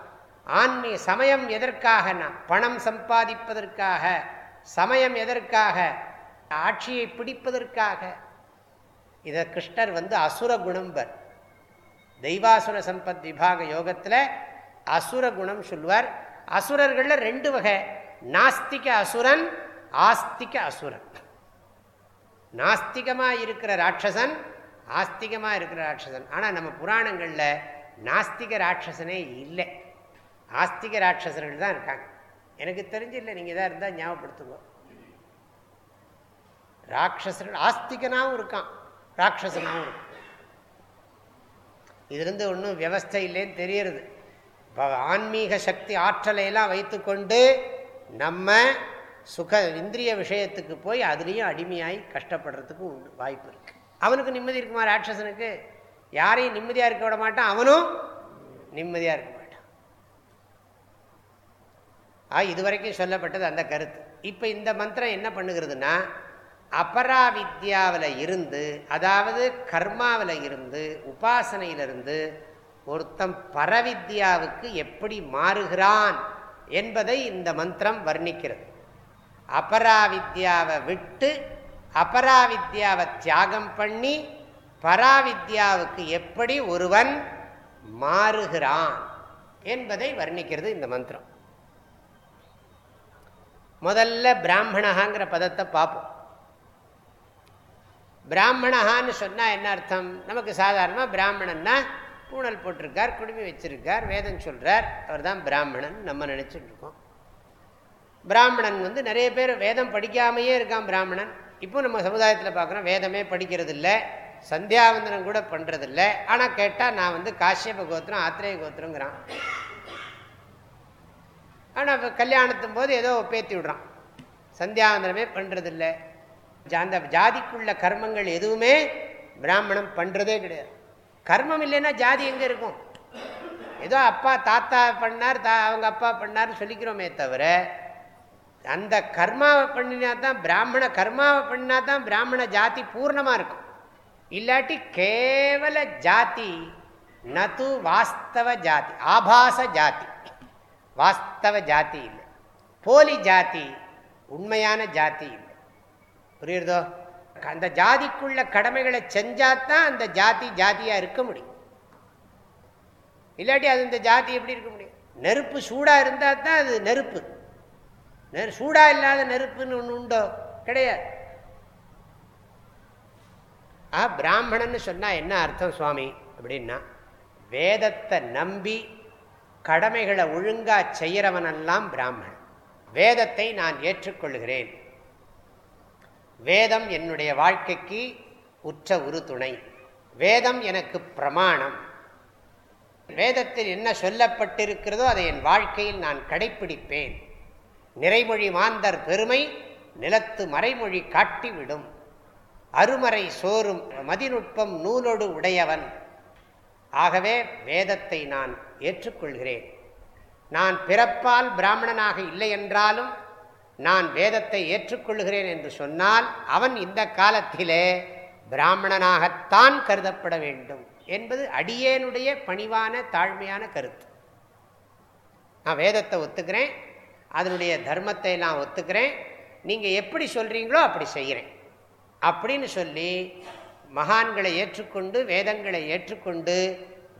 ஆன்மீ சமயம் எதற்காகனா பணம் சம்பாதிப்பதற்காக சமயம் எதற்காக ஆட்சியை பிடிப்பதற்காக. இதை கிருஷ்ணர் வந்து அசுர குணம்பர். தெய்வாசுர சம்பத் விபாக யோகத்தில் அசுர குணம் சொல்வார் அசுரர்களில் ரெண்டு வகை. நாஸ்திக அசுரன் ஆஸ்திக அசுரன். நாஸ்திகமாக இருக்கிற ராட்சசன் ஆஸ்திகமாக இருக்கிற ராட்சசன். ஆனால் நம்ம புராணங்களில் நாஸ்திக ராட்சசனே இல்லை. ஆஸ்திக ராட்சசர்கள் தான் இருக்காங்க. எனக்கு தெரிஞ்சு இல்லை நீங்கள் எதாவது இருந்தால் ஞாபகப்படுத்துங்க. ராட்சசர்கள் ஆஸ்திகனாகவும் இருக்கான். ராட்சசனாகவும் இருக்கும் இதுலேருந்து ஒன்றும் வியவஸ்தை இல்லைன்னு தெரியறது. ஆன்மீக சக்தி ஆற்றலையெல்லாம் வைத்துக்கொண்டு நம்ம சுக இந்திரிய விஷயத்துக்கு போய் அதுலேயும் அடிமையாகி கஷ்டப்படுறதுக்கு உண்டு வாய்ப்பு இருக்குது அவனுக்கு நிம்மதி இருக்குமா ராட்சசனுக்கு? யாரையும் நிம்மதியாக இருக்க விட மாட்டான். அவனும் நிம்மதியாக இருக்க ஆ இதுவரைக்கும் சொல்லப்பட்டது அந்த கருத்து. இப்போ இந்த மந்திரம் என்ன பண்ணுகிறதுனா அபராவித்யாவில் இருந்து அதாவது கர்மாவில் இருந்து உபாசனையிலிருந்து ஒருத்தம் பரவித்யாவுக்கு எப்படி மாறுகிறான் என்பதை இந்த மந்திரம் வர்ணிக்கிறது. அபராவித்யாவை விட்டு அபராவித்யாவை தியாகம் பண்ணி பராவித்யாவுக்கு எப்படி ஒருவன் மாறுகிறான் என்பதை வர்ணிக்கிறது இந்த மந்திரம். முதல்ல பிராமணகாங்கிற பதத்தை பார்ப்போம். பிராமணஹான்னு சொன்னால் என்ன அர்த்தம்? நமக்கு சாதாரணமாக பிராமணன்னா பூணல் போட்டிருக்கார் குடுமி வச்சிருக்கார் வேதம் சொல்கிறார் அவர் தான் பிராமணன் நம்ம நினச்சிட்டு இருக்கோம். பிராமணன் வந்து நிறைய பேர் வேதம் படிக்காமையே இருக்கான் பிராமணன். இப்போ நம்ம சமுதாயத்தில் பார்க்குறோம் வேதமே படிக்கிறது இல்லை சந்தியாவந்தனம் கூட பண்ணுறதில்ல ஆனால் கேட்டால் நான் வந்து காஷ்யப கோத்திரம் ஆத்திரேய கோத்திரங்கிறான் ஆனால் கல்யாணத்தும் போது ஏதோ பேத்தி விடுறான். சந்தியாவந்தனமே பண்ணுறதில்ல அந்த ஜாதிக்குள்ள கர்மங்கள் எதுவுமே பிராமணம் பண்ணுறதே கிடையாது. கர்மம் இல்லைன்னா ஜாதி எங்கே இருக்கும்? ஏதோ அப்பா தாத்தா பண்ணார் தா அவங்க அப்பா பண்ணார்னு சொல்லிக்கிறோமே தவிர அந்த கர்மாவை பண்ணினா தான் பிராமண கர்மாவை பண்ணினா தான் பிராமண ஜாதி பூர்ணமாக இருக்கும். இல்லாட்டி கேவல ஜாதி நது வாஸ்தவ ஜாதி ஆபாச ஜாதி. வாஸ்தவ ஜாதி இல்லை. போலி ஜாதி உண்மையான ஜாதி இல்லை. புரியுறதோ? அந்த ஜாதிக்குள்ள கடமைகளை செஞ்சாதான் அந்த ஜாதி ஜாதியாக இருக்க முடியும். இல்லாட்டி அது இந்த ஜாதி எப்படி இருக்க முடியும்? நெருப்பு சூடாக இருந்தால் தான் அது நெருப்பு. நெரு சூடாக இல்லாத நெருப்புன்னு ஒன்று உண்டோ? கிடையாது. ஆ பிராமணன்னு சொன்னால் என்ன அர்த்தம் சுவாமி? அப்படின்னா வேதத்தை நம்பி கடமைகளை ஒழுங்காக செய்கிறவனெல்லாம் பிராமணன். வேதத்தை நான் ஏற்றுக்கொள்கிறேன். வேதம் என்னுடைய வாழ்க்கைக்கு உற்ற உறுதுணை வேதம் எனக்கு பிரமாணம். வேதத்தில் என்ன சொல்லப்பட்டிருக்கிறதோ அதை என் வாழ்க்கையில் நான் கடைப்பிடிப்பேன். நிறைமொழி மாந்தர் பெருமை நிலத்து மறைமொழி காட்டிவிடும். அருமறை சோறும் மதிநுட்பம் நூலோடு உடையவன். ஆகவே வேதத்தை நான் ஏற்றுக்கொள்கிறேன். நான் பிறப்பால் பிராமணனாக இல்லை என்றாலும் நான் வேதத்தை ஏற்றுக்கொள்கிறேன் என்று சொன்னால் அவன் இந்த காலத்திலே பிராமணனாகத்தான் கருதப்பட வேண்டும் என்பது அடியேனுடைய பணிவான தாழ்மையான கருத்து. நான் வேதத்தை ஒத்துக்கிறேன் அதனுடைய தர்மத்தை நான் ஒத்துக்கிறேன் நீங்கள் எப்படி சொல்கிறீங்களோ அப்படி செய்கிறேன். அப்படின்னு சொல்லி மகான்களை ஏற்றுக்கொண்டு வேதங்களை ஏற்றுக்கொண்டு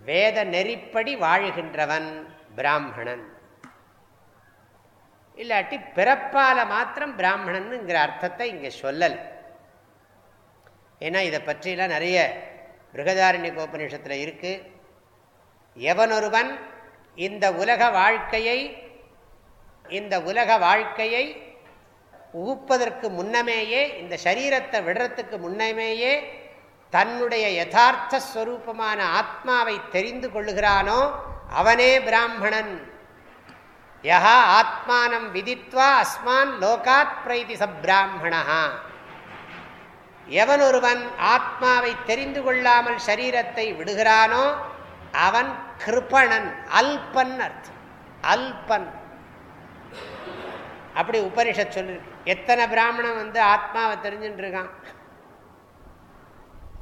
வேத நெறிப்படி வாழுகின்றவன் பிராமணன். இல்லாட்டி பிறப்பால மாத்திரம் பிராமணனுங்கிற அர்த்தத்தை இங்கே சொல்லல். ஏன்னா இதை பற்றியெல்லாம் நிறைய பிருகதாரண்ய கோபநிஷத்தில் இருக்கு. எவனொருவன் இந்த உலக வாழ்க்கையை இந்த உலக வாழ்க்கையை உகுப்பதற்கு முன்னமேயே இந்த சரீரத்தை விடுறதுக்கு முன்னமேயே தன்னுடைய யதார்த்த ஸ்வரூபமான ஆத்மாவை தெரிந்து கொள்ளுகிறானோ அவனே பிராமணன். யஹா ஆத்மானம் விதித்வா அஸ்மான் லோகாத் பிரைதி சப்ராமணா எவன் ஒருவன் ஆத்மாவை தெரிந்து கொள்ளாமல் சரீரத்தை விடுகிறானோ அவன் கிருப்பணன் அல்பன் அர்த்தம். அல்பன். அப்படி உபனிஷத் சொல்லு எத்தனை பிராமணன் வந்து ஆத்மாவை தெரிஞ்சுட்டு இருக்கான்?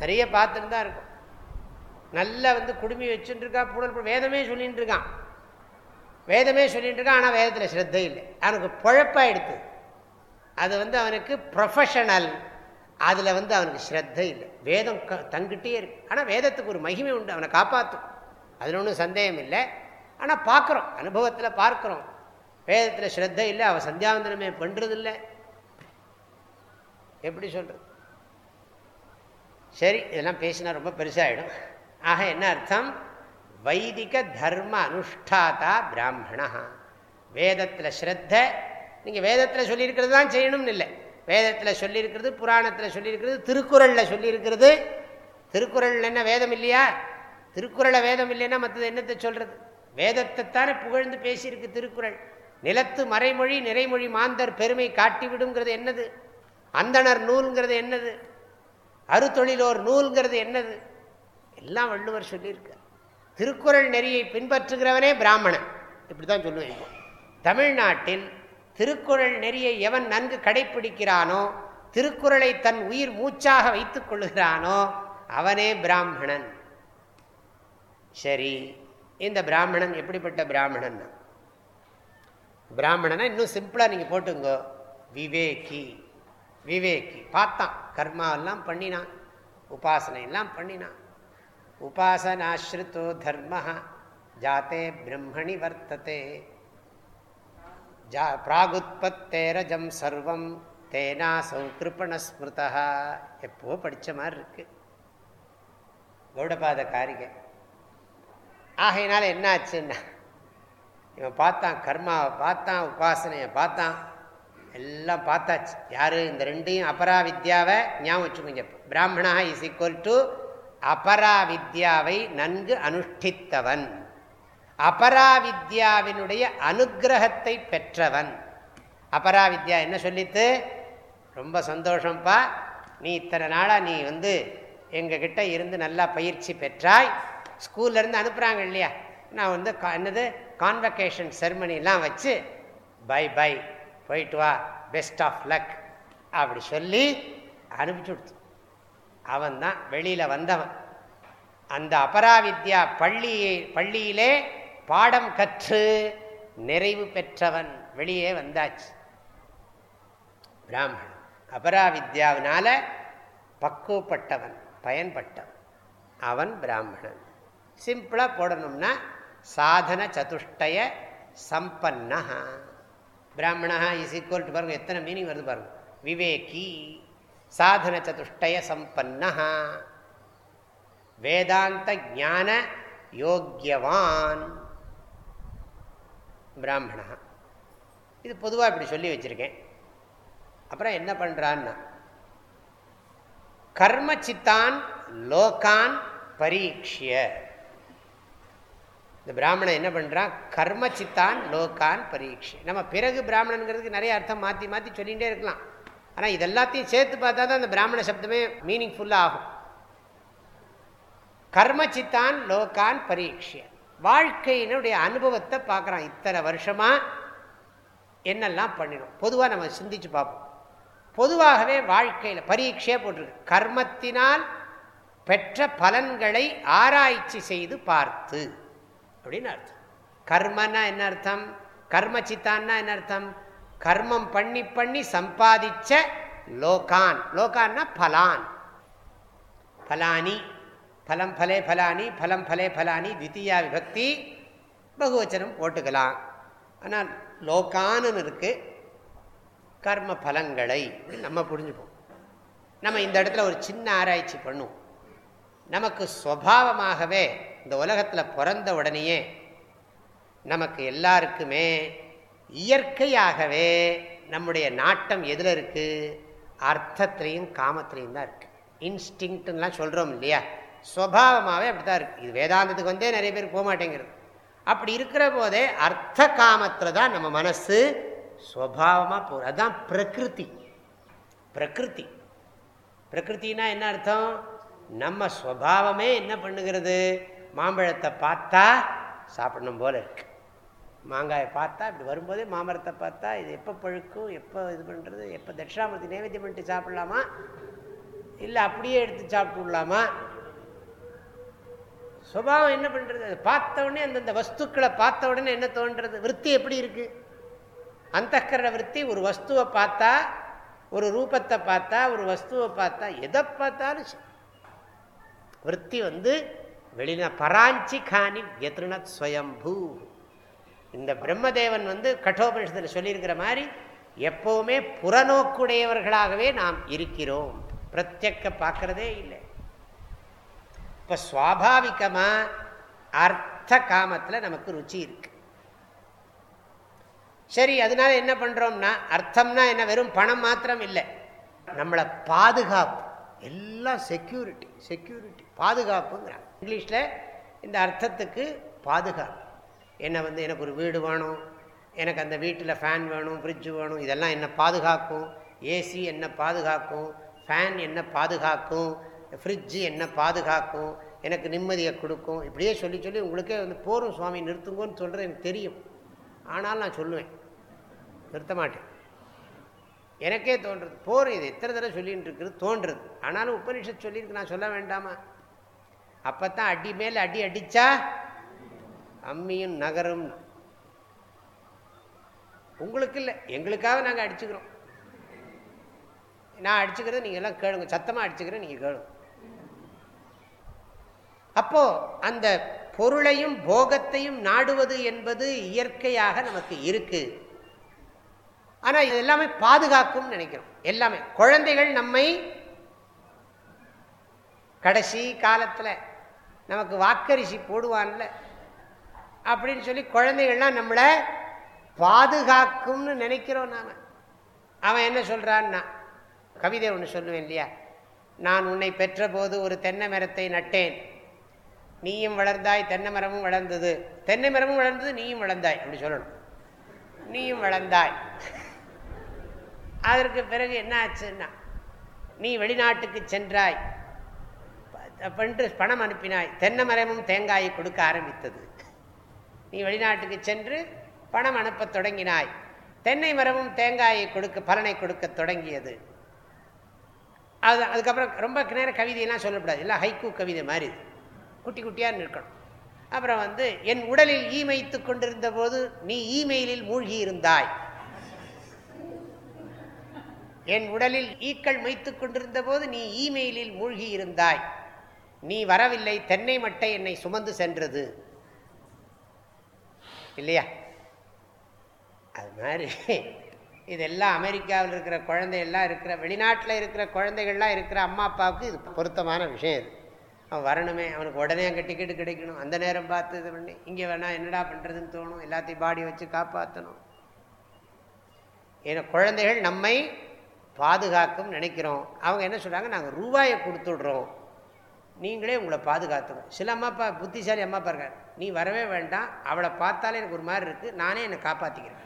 நிறைய பார்த்துட்டு தான் இருக்கும். நல்லா வந்து குடுமி வச்சுட்டுருக்கா புடல் வேதமே சொல்லிகிட்டு இருக்கான் வேதமே சொல்லிட்டு இருக்கான் ஆனால் வேதத்தில் ஸ்ரத்தை இல்லை. அவனுக்கு பொழப்பாயிடுது அது வந்து அவனுக்கு ப்ரொஃபஷனல் அதில் வந்து அவனுக்கு ஸ்ரத்தை இல்லை. வேதம் க தங்கிட்டே இருக்கு. ஆனால் வேதத்துக்கு ஒரு மகிமை உண்டு. அவனை காப்பாற்றும் அதில் ஒன்றும் சந்தேகம் இல்லை. ஆனால் பார்க்குறோம். அனுபவத்தில் பார்க்குறோம். வேதத்தில் ஸ்ரத்தை இல்லை. அவன் சந்தியாவந்தனமே பண்ணுறதில்லை எப்படி சொல்கிறது சரி இதெல்லாம் பேசினா ரொம்ப பெருசாகிடும் ஆக என்ன அர்த்தம்? வைதிக தர்ம அனுஷ்டாதா பிராமணா. வேதத்தில் ஸ்ரத்த நீங்கள் வேதத்தில் சொல்லியிருக்கிறது தான் செய்யணும்னு இல்லை. வேதத்தில் சொல்லியிருக்கிறது புராணத்தில் சொல்லியிருக்கிறது திருக்குறளில் சொல்லியிருக்கிறது. திருக்குறள் என்ன வேதம் இல்லையா? திருக்குறளை வேதம் இல்லைன்னா மற்றது என்னத்தை சொல்கிறது வேதத்தைத்தானே புகழ்ந்து பேசியிருக்கு திருக்குறள். நிலத்து மறைமொழி நிறைமொழி மாந்தர் பெருமை காட்டிவிடுங்கிறது என்னது? அந்தனர் நூல்ங்கிறது என்னது? அறுத்தொழிலோர் நூல்ங்கிறது என்னது? எல்லாம் வள்ளுவர் சொல்லியிருக்கார். திருக்குறள் நெறியை பின்பற்றுகிறவனே பிராமணன். இப்படி தான் சொல்லுவேன் தமிழ்நாட்டில் திருக்குறள் நெறியை எவன் நன்கு கடைப்பிடிக்கிறானோ திருக்குறளை தன் உயிர் மூச்சாக வைத்துக் கொள்கிறானோ அவனே பிராமணன். சரி இந்த பிராமணன் எப்படிப்பட்ட பிராமணன் பிராமணனா இன்னும் சிம்பிளாக நீங்கள் போட்டுங்கோ விவேகி. விவேகி. பார்த்தான். கர்மாவெல்லாம் பண்ணினான். உபாசனையெல்லாம் பண்ணினான். உபாசனாஸ்ருத்தோ தர்ம ஜாத்தே பிரம்மணி வர்த்ததே. ஜா பிராகுத்பத்தேரஜம் சர்வம் தேனா சௌகிருப்பணஸ்மிருதா எப்போ படித்த மாதிரி இருக்கு. கௌடபாத காரிகை. ஆகையினால என்ன ஆச்சுன்னா இவன் பார்த்தான் கர்மாவை பார்த்தான் உபாசனையை பார்த்தான். எல்லாம் பார்த்தாச்சு. யார்? இந்த ரெண்டையும் அபரா வித்யாவை ஞாபகம் வச்சுக்கோங்க பிராமணா இஸ் ஈக்குவல் டு அபரா வித்யாவை நன்கு அனுஷ்டித்தவன். அபராவித்யாவினுடைய அனுகிரகத்தை பெற்றவன். அபராவித்யா என்ன சொல்லித்து? ரொம்ப சந்தோஷம்ப்பா நீ இத்தனை நாளாக நீ வந்து எங்ககிட்ட இருந்து நல்லா பயிற்சி பெற்றாய். ஸ்கூல்லேருந்து அனுப்புகிறாங்க இல்லையா? நான் வந்து என்னது? கான்வெகேஷன் செரமனிலாம் வச்சு பை பை போயிட்டு வா பெஸ்ட் ஆஃப் லக் அப்படி சொல்லி அனுப்பிச்சு கொடுத்து அவன் தான் வெளியில் வந்தவன். அந்த அபராவித்யா பள்ளியை பள்ளியிலே பாடம் கற்று நிறைவு பெற்றவன் வெளியே வந்தாச்சு. பிராமணன். அபராவித்யாவினால பக்குவப்பட்டவன் பயன்பட்டவன். அவன் பிராமணன். சிம்பிளாக போடணும்னா சாதன சதுஷ்டய சம்பன்னா பிராமணா இஸ் ஈக்குவல் டு பாருங்கள் எத்தனை மீனிங் வருது பாருங்க. விவேகி சாதன சதுஷ்டய சம்பன்னா. வேதாந்த ஜான யோக்கியவான். பிராமணா. இது பொதுவாக இப்படி சொல்லி வச்சுருக்கேன். அப்புறம் என்ன பண்ணுறான்னா கர்மச்சித்தான் லோகான் பரீட்சிய இந்த பிராமணன் என்ன பண்ணுறான் கர்ம சித்தான் லோகான் பரீட்சை நம்ம பிறகு பிராமணனுங்கிறதுக்கு நிறைய அர்த்தம் மாற்றி மாற்றி சொல்லிகிட்டே இருக்கலாம். ஆனால் இதெல்லாத்தையும் சேர்த்து பார்த்தா தான் அந்த பிராமண சப்தமே மீனிங்ஃபுல்லாக ஆகும். கர்மச்சித்தான் லோகான் பரீட்சிய வாழ்க்கையினுடைய அனுபவத்தை பார்க்குறான். இத்தனை வருஷமாக என்னெல்லாம் பண்ணிடும் பொதுவாக நம்ம சிந்திச்சு பார்ப்போம். பொதுவாகவே வாழ்க்கையில் பரீட்சையே போட்டிருக்கு. கர்மத்தினால் பெற்ற பலன்களை ஆராய்ச்சி செய்து பார்த்து. அப்படின்னு அர்த்தம். கர்மன்னா என்ன அர்த்தம்? கர்ம சித்தான்னா என்ன அர்த்தம்? கர்மம் பண்ணி பண்ணி சம்பாதிச்ச லோகான். லோகான்னா பலான். பலானி. பலம் பலே பலானி பலம் பலே பலானி தித்தியா விபக்தி பகுவச்சனம் போட்டுக்கலாம். ஆனால் லோகான்னு இருக்கு. கர்ம பலங்களை நம்ம புரிஞ்சுப்போம். நம்ம இந்த இடத்துல ஒரு சின்ன ஆராய்ச்சி பண்ணுவோம். நமக்கு சுவாவமாகவே இந்த உலகத்தில் பிறந்த உடனேயே நமக்கு எல்லாருக்குமே இயற்கையாகவே நம்முடைய நாட்டம் எதில் இருக்குது அர்த்தத்திலையும் காமத்திலையும் தான் இருக்குது இன்ஸ்டிங்லாம் சொல்கிறோம் இல்லையா? ஸ்வபாவமாகவே அப்படி தான் இருக்குது இது வேதாந்தத்துக்கு வந்தே நிறைய பேர் போக மாட்டேங்கிறது. அப்படி இருக்கிற போதே அர்த்த காமத்தில் தான் நம்ம மனசு சுவாவமாக போகிற அதுதான் பிரகிருதி. பிரகிருதி. பிரகிருத்தின்னா என்ன அர்த்தம்? நம்ம ஸ்வபாவமே என்ன பண்ணுகிறது? மாம்பழத்தை பார்த்தா சாப்பிடணும் போல இருக்கு. மாங்காயை பார்த்தா இப்படி வரும்போதே மாமரத்தை பார்த்தா இது எப்போ பழுக்கும் எப்போ இது பண்ணுறது எப்போ தட்சிணாமூர்த்தி நைவேத்தியம் பண்ணிட்டு சாப்பிடலாமா? இல்லை அப்படியே எடுத்து சாப்பிட்டுடலாமா சுபாவம் என்ன பண்ணுறது அதை பார்த்த உடனே அந்தந்த வஸ்துக்களை பார்த்த உடனே என்ன தோன்றது? விற்பி எப்படி இருக்குது அந்த விற்பி ஒரு வஸ்துவை பார்த்தா ஒரு ரூபத்தை பார்த்தா ஒரு வஸ்துவை பார்த்தா எதை பார்த்தாலும் விற்பி வந்து வெளியில பராஞ்சி காணி வியத்ருணத் ஸ்வயம்பூ. இந்த பிரம்மதேவன் வந்து கட்டோபனிஷத்தில் சொல்லியிருக்கிற மாதிரி எப்போவுமே புறநோக்குடையவர்களாகவே நாம் இருக்கிறோம். பிரத்யக்க பார்க்கறதே இல்லை. இப்போ சுவாபாவிகமாக அர்த்த காமத்தில் நமக்கு ருச்சி இருக்கு. சரி அதனால என்ன பண்ணுறோம்னா அர்த்தம்னா என்ன வெறும் பணம் மாத்திரம் இல்லை. நம்மளை பாதுகாப்பு எல்லாம் செக்யூரிட்டி செக்யூரிட்டி பாதுகாப்புங்கிறாங்க. இங்கிலீஷில் இந்த அர்த்தத்துக்கு பாதுகாப்பு. என்னை வந்து எனக்கு ஒரு வீடு வேணும் எனக்கு அந்த வீட்டில் ஃபேன் வேணும் ஃப்ரிட்ஜு வேணும் இதெல்லாம் என்ன பாதுகாக்கும்? ஏசி என்ன பாதுகாக்கும்? ஃபேன் என்ன பாதுகாக்கும்? ஃப்ரிட்ஜு என்ன பாதுகாக்கும்? எனக்கு நிம்மதியை கொடுக்கும்? இப்படியே சொல்லி சொல்லி உங்களுக்கே வந்து போரும் சுவாமி நிறுத்துங்கன்னு சொல்கிறது எனக்கு தெரியும். ஆனால் நான் சொல்லுவேன். நிறுத்த மாட்டேன். எனக்கே தோன்றுறது போர் இது எத்தனை தடவை சொல்லின்னு இருக்குது தோன்றுறது ஆனாலும் உபனிஷத் சொல்லியிருக்கு நான் சொல்ல வேண்டாமா? அப்போ தான் அடி மேலே அடி அடித்தா அம்மியும் நகரும். உங்களுக்கு இல்லை எங்களுக்காக நாங்கள் அடிச்சுக்கிறோம். நான் அடிச்சுக்கிறத நீங்கள் எல்லாம் கேளுங்க சத்தமாக அடிச்சுக்கிறேன் நீங்கள் கேளுங்க. அப்போ அந்த பொருளையும் போகத்தையும் நாடுவது என்பது இயற்கையாக நமக்கு இருக்கு. ஆனா இது எல்லாமே பாதுகாக்கும் நினைக்கிறோம். எல்லாமே. குழந்தைகள் நம்மை கடைசி காலத்துல நமக்கு வாக்கரிசி போடுவான்ல. அப்படின்னு சொல்லி குழந்தைகள்லாம் நம்மளை பாதுகாக்கும்னு நினைக்கிறோம் நாம். அவன் என்ன சொல்கிறான்னா கவிதை ஒன்று சொல்லுவேன் இல்லையா? நான் உன்னை பெற்ற போது ஒரு தென்னை மரத்தை நட்டேன். நீயும் வளர்ந்தாய் தென்னை மரமும் வளர்ந்தது. தென்னை மரமும் வளர்ந்தது நீயும் வளர்ந்தாய். அப்படி சொல்லணும். நீயும் வளர்ந்தாய். அதற்கு பிறகு என்ன ஆச்சுன்னா நீ வெளிநாட்டுக்கு சென்றாய். என்று பணம் அனுப்பினாய் தென்னை மரமும் தேங்காயை கொடுக்க ஆரம்பித்தது. நீ வெளிநாட்டுக்கு சென்று பணம் அனுப்ப தொடங்கினாய். தென்னை மரமும் தேங்காயை கொடுக்க பலனை கொடுக்க தொடங்கியது. அது அதுக்கப்புறம் ரொம்ப நேரம் கவிதையெல்லாம் சொல்லக்கூடாது இல்லை ஹைக்கூ கவிதை மாதிரி. குட்டி குட்டியாக நிற்கணும். அப்புறம் வந்து என் உடலில் ஈ கொண்டிருந்த போது நீ இமெயிலில் மூழ்கி இருந்தாய் என் உடலில் ஈக்கள் மைத்து கொண்டிருந்த போது நீ இமெயிலில் மூழ்கி இருந்தாய் நீ வரவில்லை தென்னை மட்டை என்னை சுமந்து சென்றது. இல்லையா? அது மாதிரி. இதெல்லாம் அமெரிக்காவில் இருக்கிற குழந்தையெல்லாம் இருக்கிற வெளிநாட்டில் இருக்கிற குழந்தைகள்லாம் இருக்கிற அம்மா அப்பாவுக்கு இது பொருத்தமான விஷயம் இது. அவன் வரணுமே அவனுக்கு உடனே அங்கே டிக்கெட்டு கிடைக்கணும். அந்த நேரம் பார்த்து இது பண்ணி இங்கே வேணா என்னடா பண்ணுறதுன்னு தோணும். எல்லாத்தையும் பாடி வச்சு காப்பாற்றணும் ஏன்னா குழந்தைகள் நம்மை பாதுகாக்கும் நினைக்கிறோம். அவங்க என்ன சொல்கிறாங்க நாங்கள் ரூபாயை கொடுத்துடுறோம். நீங்களே உங்களை பாதுகாத்துக்கணும். சில அம்மா அப்பா புத்திசாலி அம்மா அப்பா இருக்கார் நீ வரவே வேண்டாம். அவளை பார்த்தாலே எனக்கு ஒரு மாதிரி இருக்குது நானே என்னை காப்பாற்றிக்கிறேன்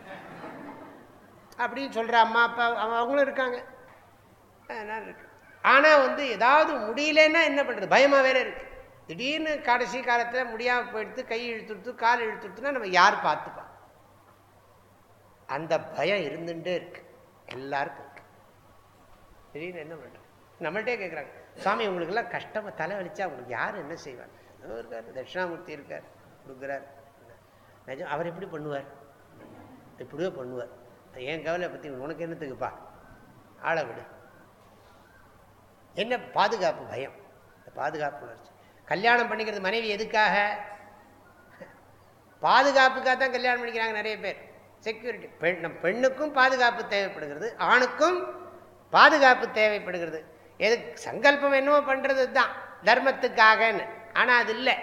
அப்படின்னு சொல்கிற அம்மா அப்பா அவங்களும் இருக்காங்க. அதனால் இருக்கு. ஆனால் வந்து ஏதாவது முடியலன்னா என்ன பண்ணுறது பயமாக வேற இருக்குது திடீர்னு கடைசி காலத்தில் முடியாமல் போயிடுத்து கை இழுத்துடுத்து கால் இழுத்துடுத்துனா நம்ம யார் பார்த்துப்பா? அந்த பயம் இருந்துட்டே இருக்கு. எல்லாருக்கும் இருக்கு. திடீர்னு என்ன பண்ணுறோம் நம்மள்கிட்டே கேட்குறாங்க சுவாமி உங்களுக்கெல்லாம் கஷ்டமாக தலை வலிச்சா உங்களுக்கு யார் என்ன செய்வார்? இருக்கார் தட்சிணாமூர்த்தி இருக்கார் கொடுக்குறார். நிஜம் அவர் எப்படி பண்ணுவார்? இப்படியோ பண்ணுவார். என் கவலை பற்றி உனக்கு என்னத்துக்குப்பா? ஆளை விடு. என்ன பாதுகாப்பு பயம்? இந்த பாதுகாப்பு உணர்ச்சி. கல்யாணம் பண்ணிக்கிறது மனைவி எதுக்காக? பாதுகாப்புக்காக தான் கல்யாணம் பண்ணிக்கிறாங்க நிறைய பேர். செக்யூரிட்டி பெண் நம் பெண்ணுக்கும் பாதுகாப்பு தேவைப்படுகிறது ஆணுக்கும் பாதுகாப்பு தேவைப்படுகிறது. எது சங்கல்பம் என்னவோ பண்ணுறது தான் தர்மத்துக்காகன்னு. ஆனால் அது இல்லை.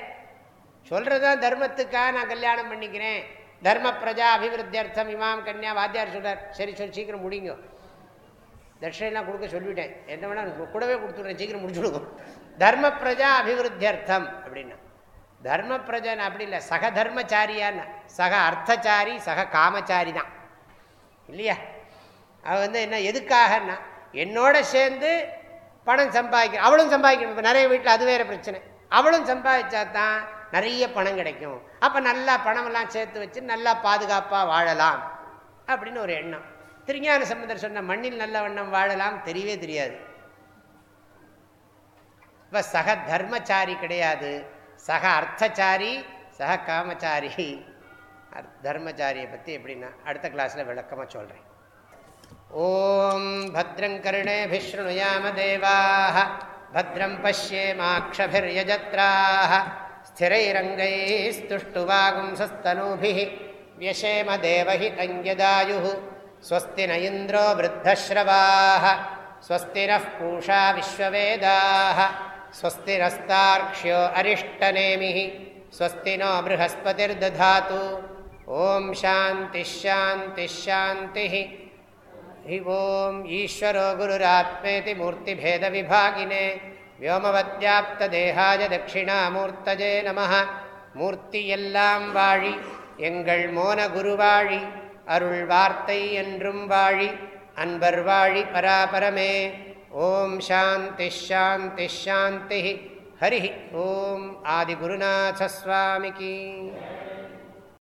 சொல்கிறது தான் தர்மத்துக்காக நான் கல்யாணம் பண்ணிக்கிறேன். தர்ம பிரஜா அபிவிருத்தி அர்த்தம் இமாம் கன்யா வாத்தியார் சொல்கிறார் சரி சொல்லி சீக்கிரம் முடிங்க. தட்சிணெல்லாம் கொடுக்க சொல்லிவிட்டேன். என்ன வேணால் கூடவே கொடுத்துட்றேன். சீக்கிரம் முடிச்சுடுவோம் தர்ம பிரஜா அபிவிருத்தி அர்த்தம் அப்படின்னா. தர்ம பிரஜன் அப்படி இல்லை. சக தர்மச்சாரியான்னு. சக அர்த்தச்சாரி சக காமச்சாரி தான். இல்லையா? அவ வந்து என்ன எதுக்காகன்னா என்னோட சேர்ந்து பணம் சம்பாதிக்கிற அவளும் சம்பாதிக்கணும். இப்போ நிறைய வீட்டில் அது வேறு பிரச்சனை. அவளும் சம்பாதிச்சா தான் நிறைய பணம் கிடைக்கும். அப்போ நல்லா பணமெல்லாம் சேர்த்து வச்சு நல்லா பாதுகாப்பாக வாழலாம் அப்படின்னு ஒரு எண்ணம். திருஞான சம்பந்தர் சொன்ன மண்ணில் நல்ல வண்ணம் வாழலாம் தெரியவே தெரியாது. இப்போ சக தர்மச்சாரி கிடையாது. சக அர்த்தச்சாரி சக காமச்சாரி. தர்மச்சாரியை பற்றி எப்படின்னா அடுத்த கிளாஸில் விளக்கமாக சொல்கிறேன் ஓம் भद्रं कर्णेभिशृणुयाम देवाः भद्रं पश्येमाक्षभिर्यजत्राः स्थिरैरङ्गैस्तुष्टुवागुंसस्तनूभिः व्यशेम देवहितञ्जदायुः स्वस्ति न इन्द्रो वृद्धश्रवाः स्वस्ति नः पूषा विश्ववेदाः स्वस्ति नस्तार्क्ष्यो अरिष्टनेमिः स्वस्ति नो बृहस्पतिर्दधातु ॐ शान्तिश्शान्तिश्शान्तिः हि ॐ ईश्वरो गुरुरात्मेति मूर्तिभेदविभागिने व्योमवद्व्याप्तदेहाय दक्षिणामूर्तजे नमः மூர்த்தி எல்லாம் வாழி எங்கள் மோன குருவாழி அருள் வார்த்தை என்றும் வாழி அன்பர் வாழி பராபரமே ஓம் சாந்தி ஷாந்தி ஷாந்தி ஹரி ஓம் ஆதிகுருநாசஸ்வாமிக்கு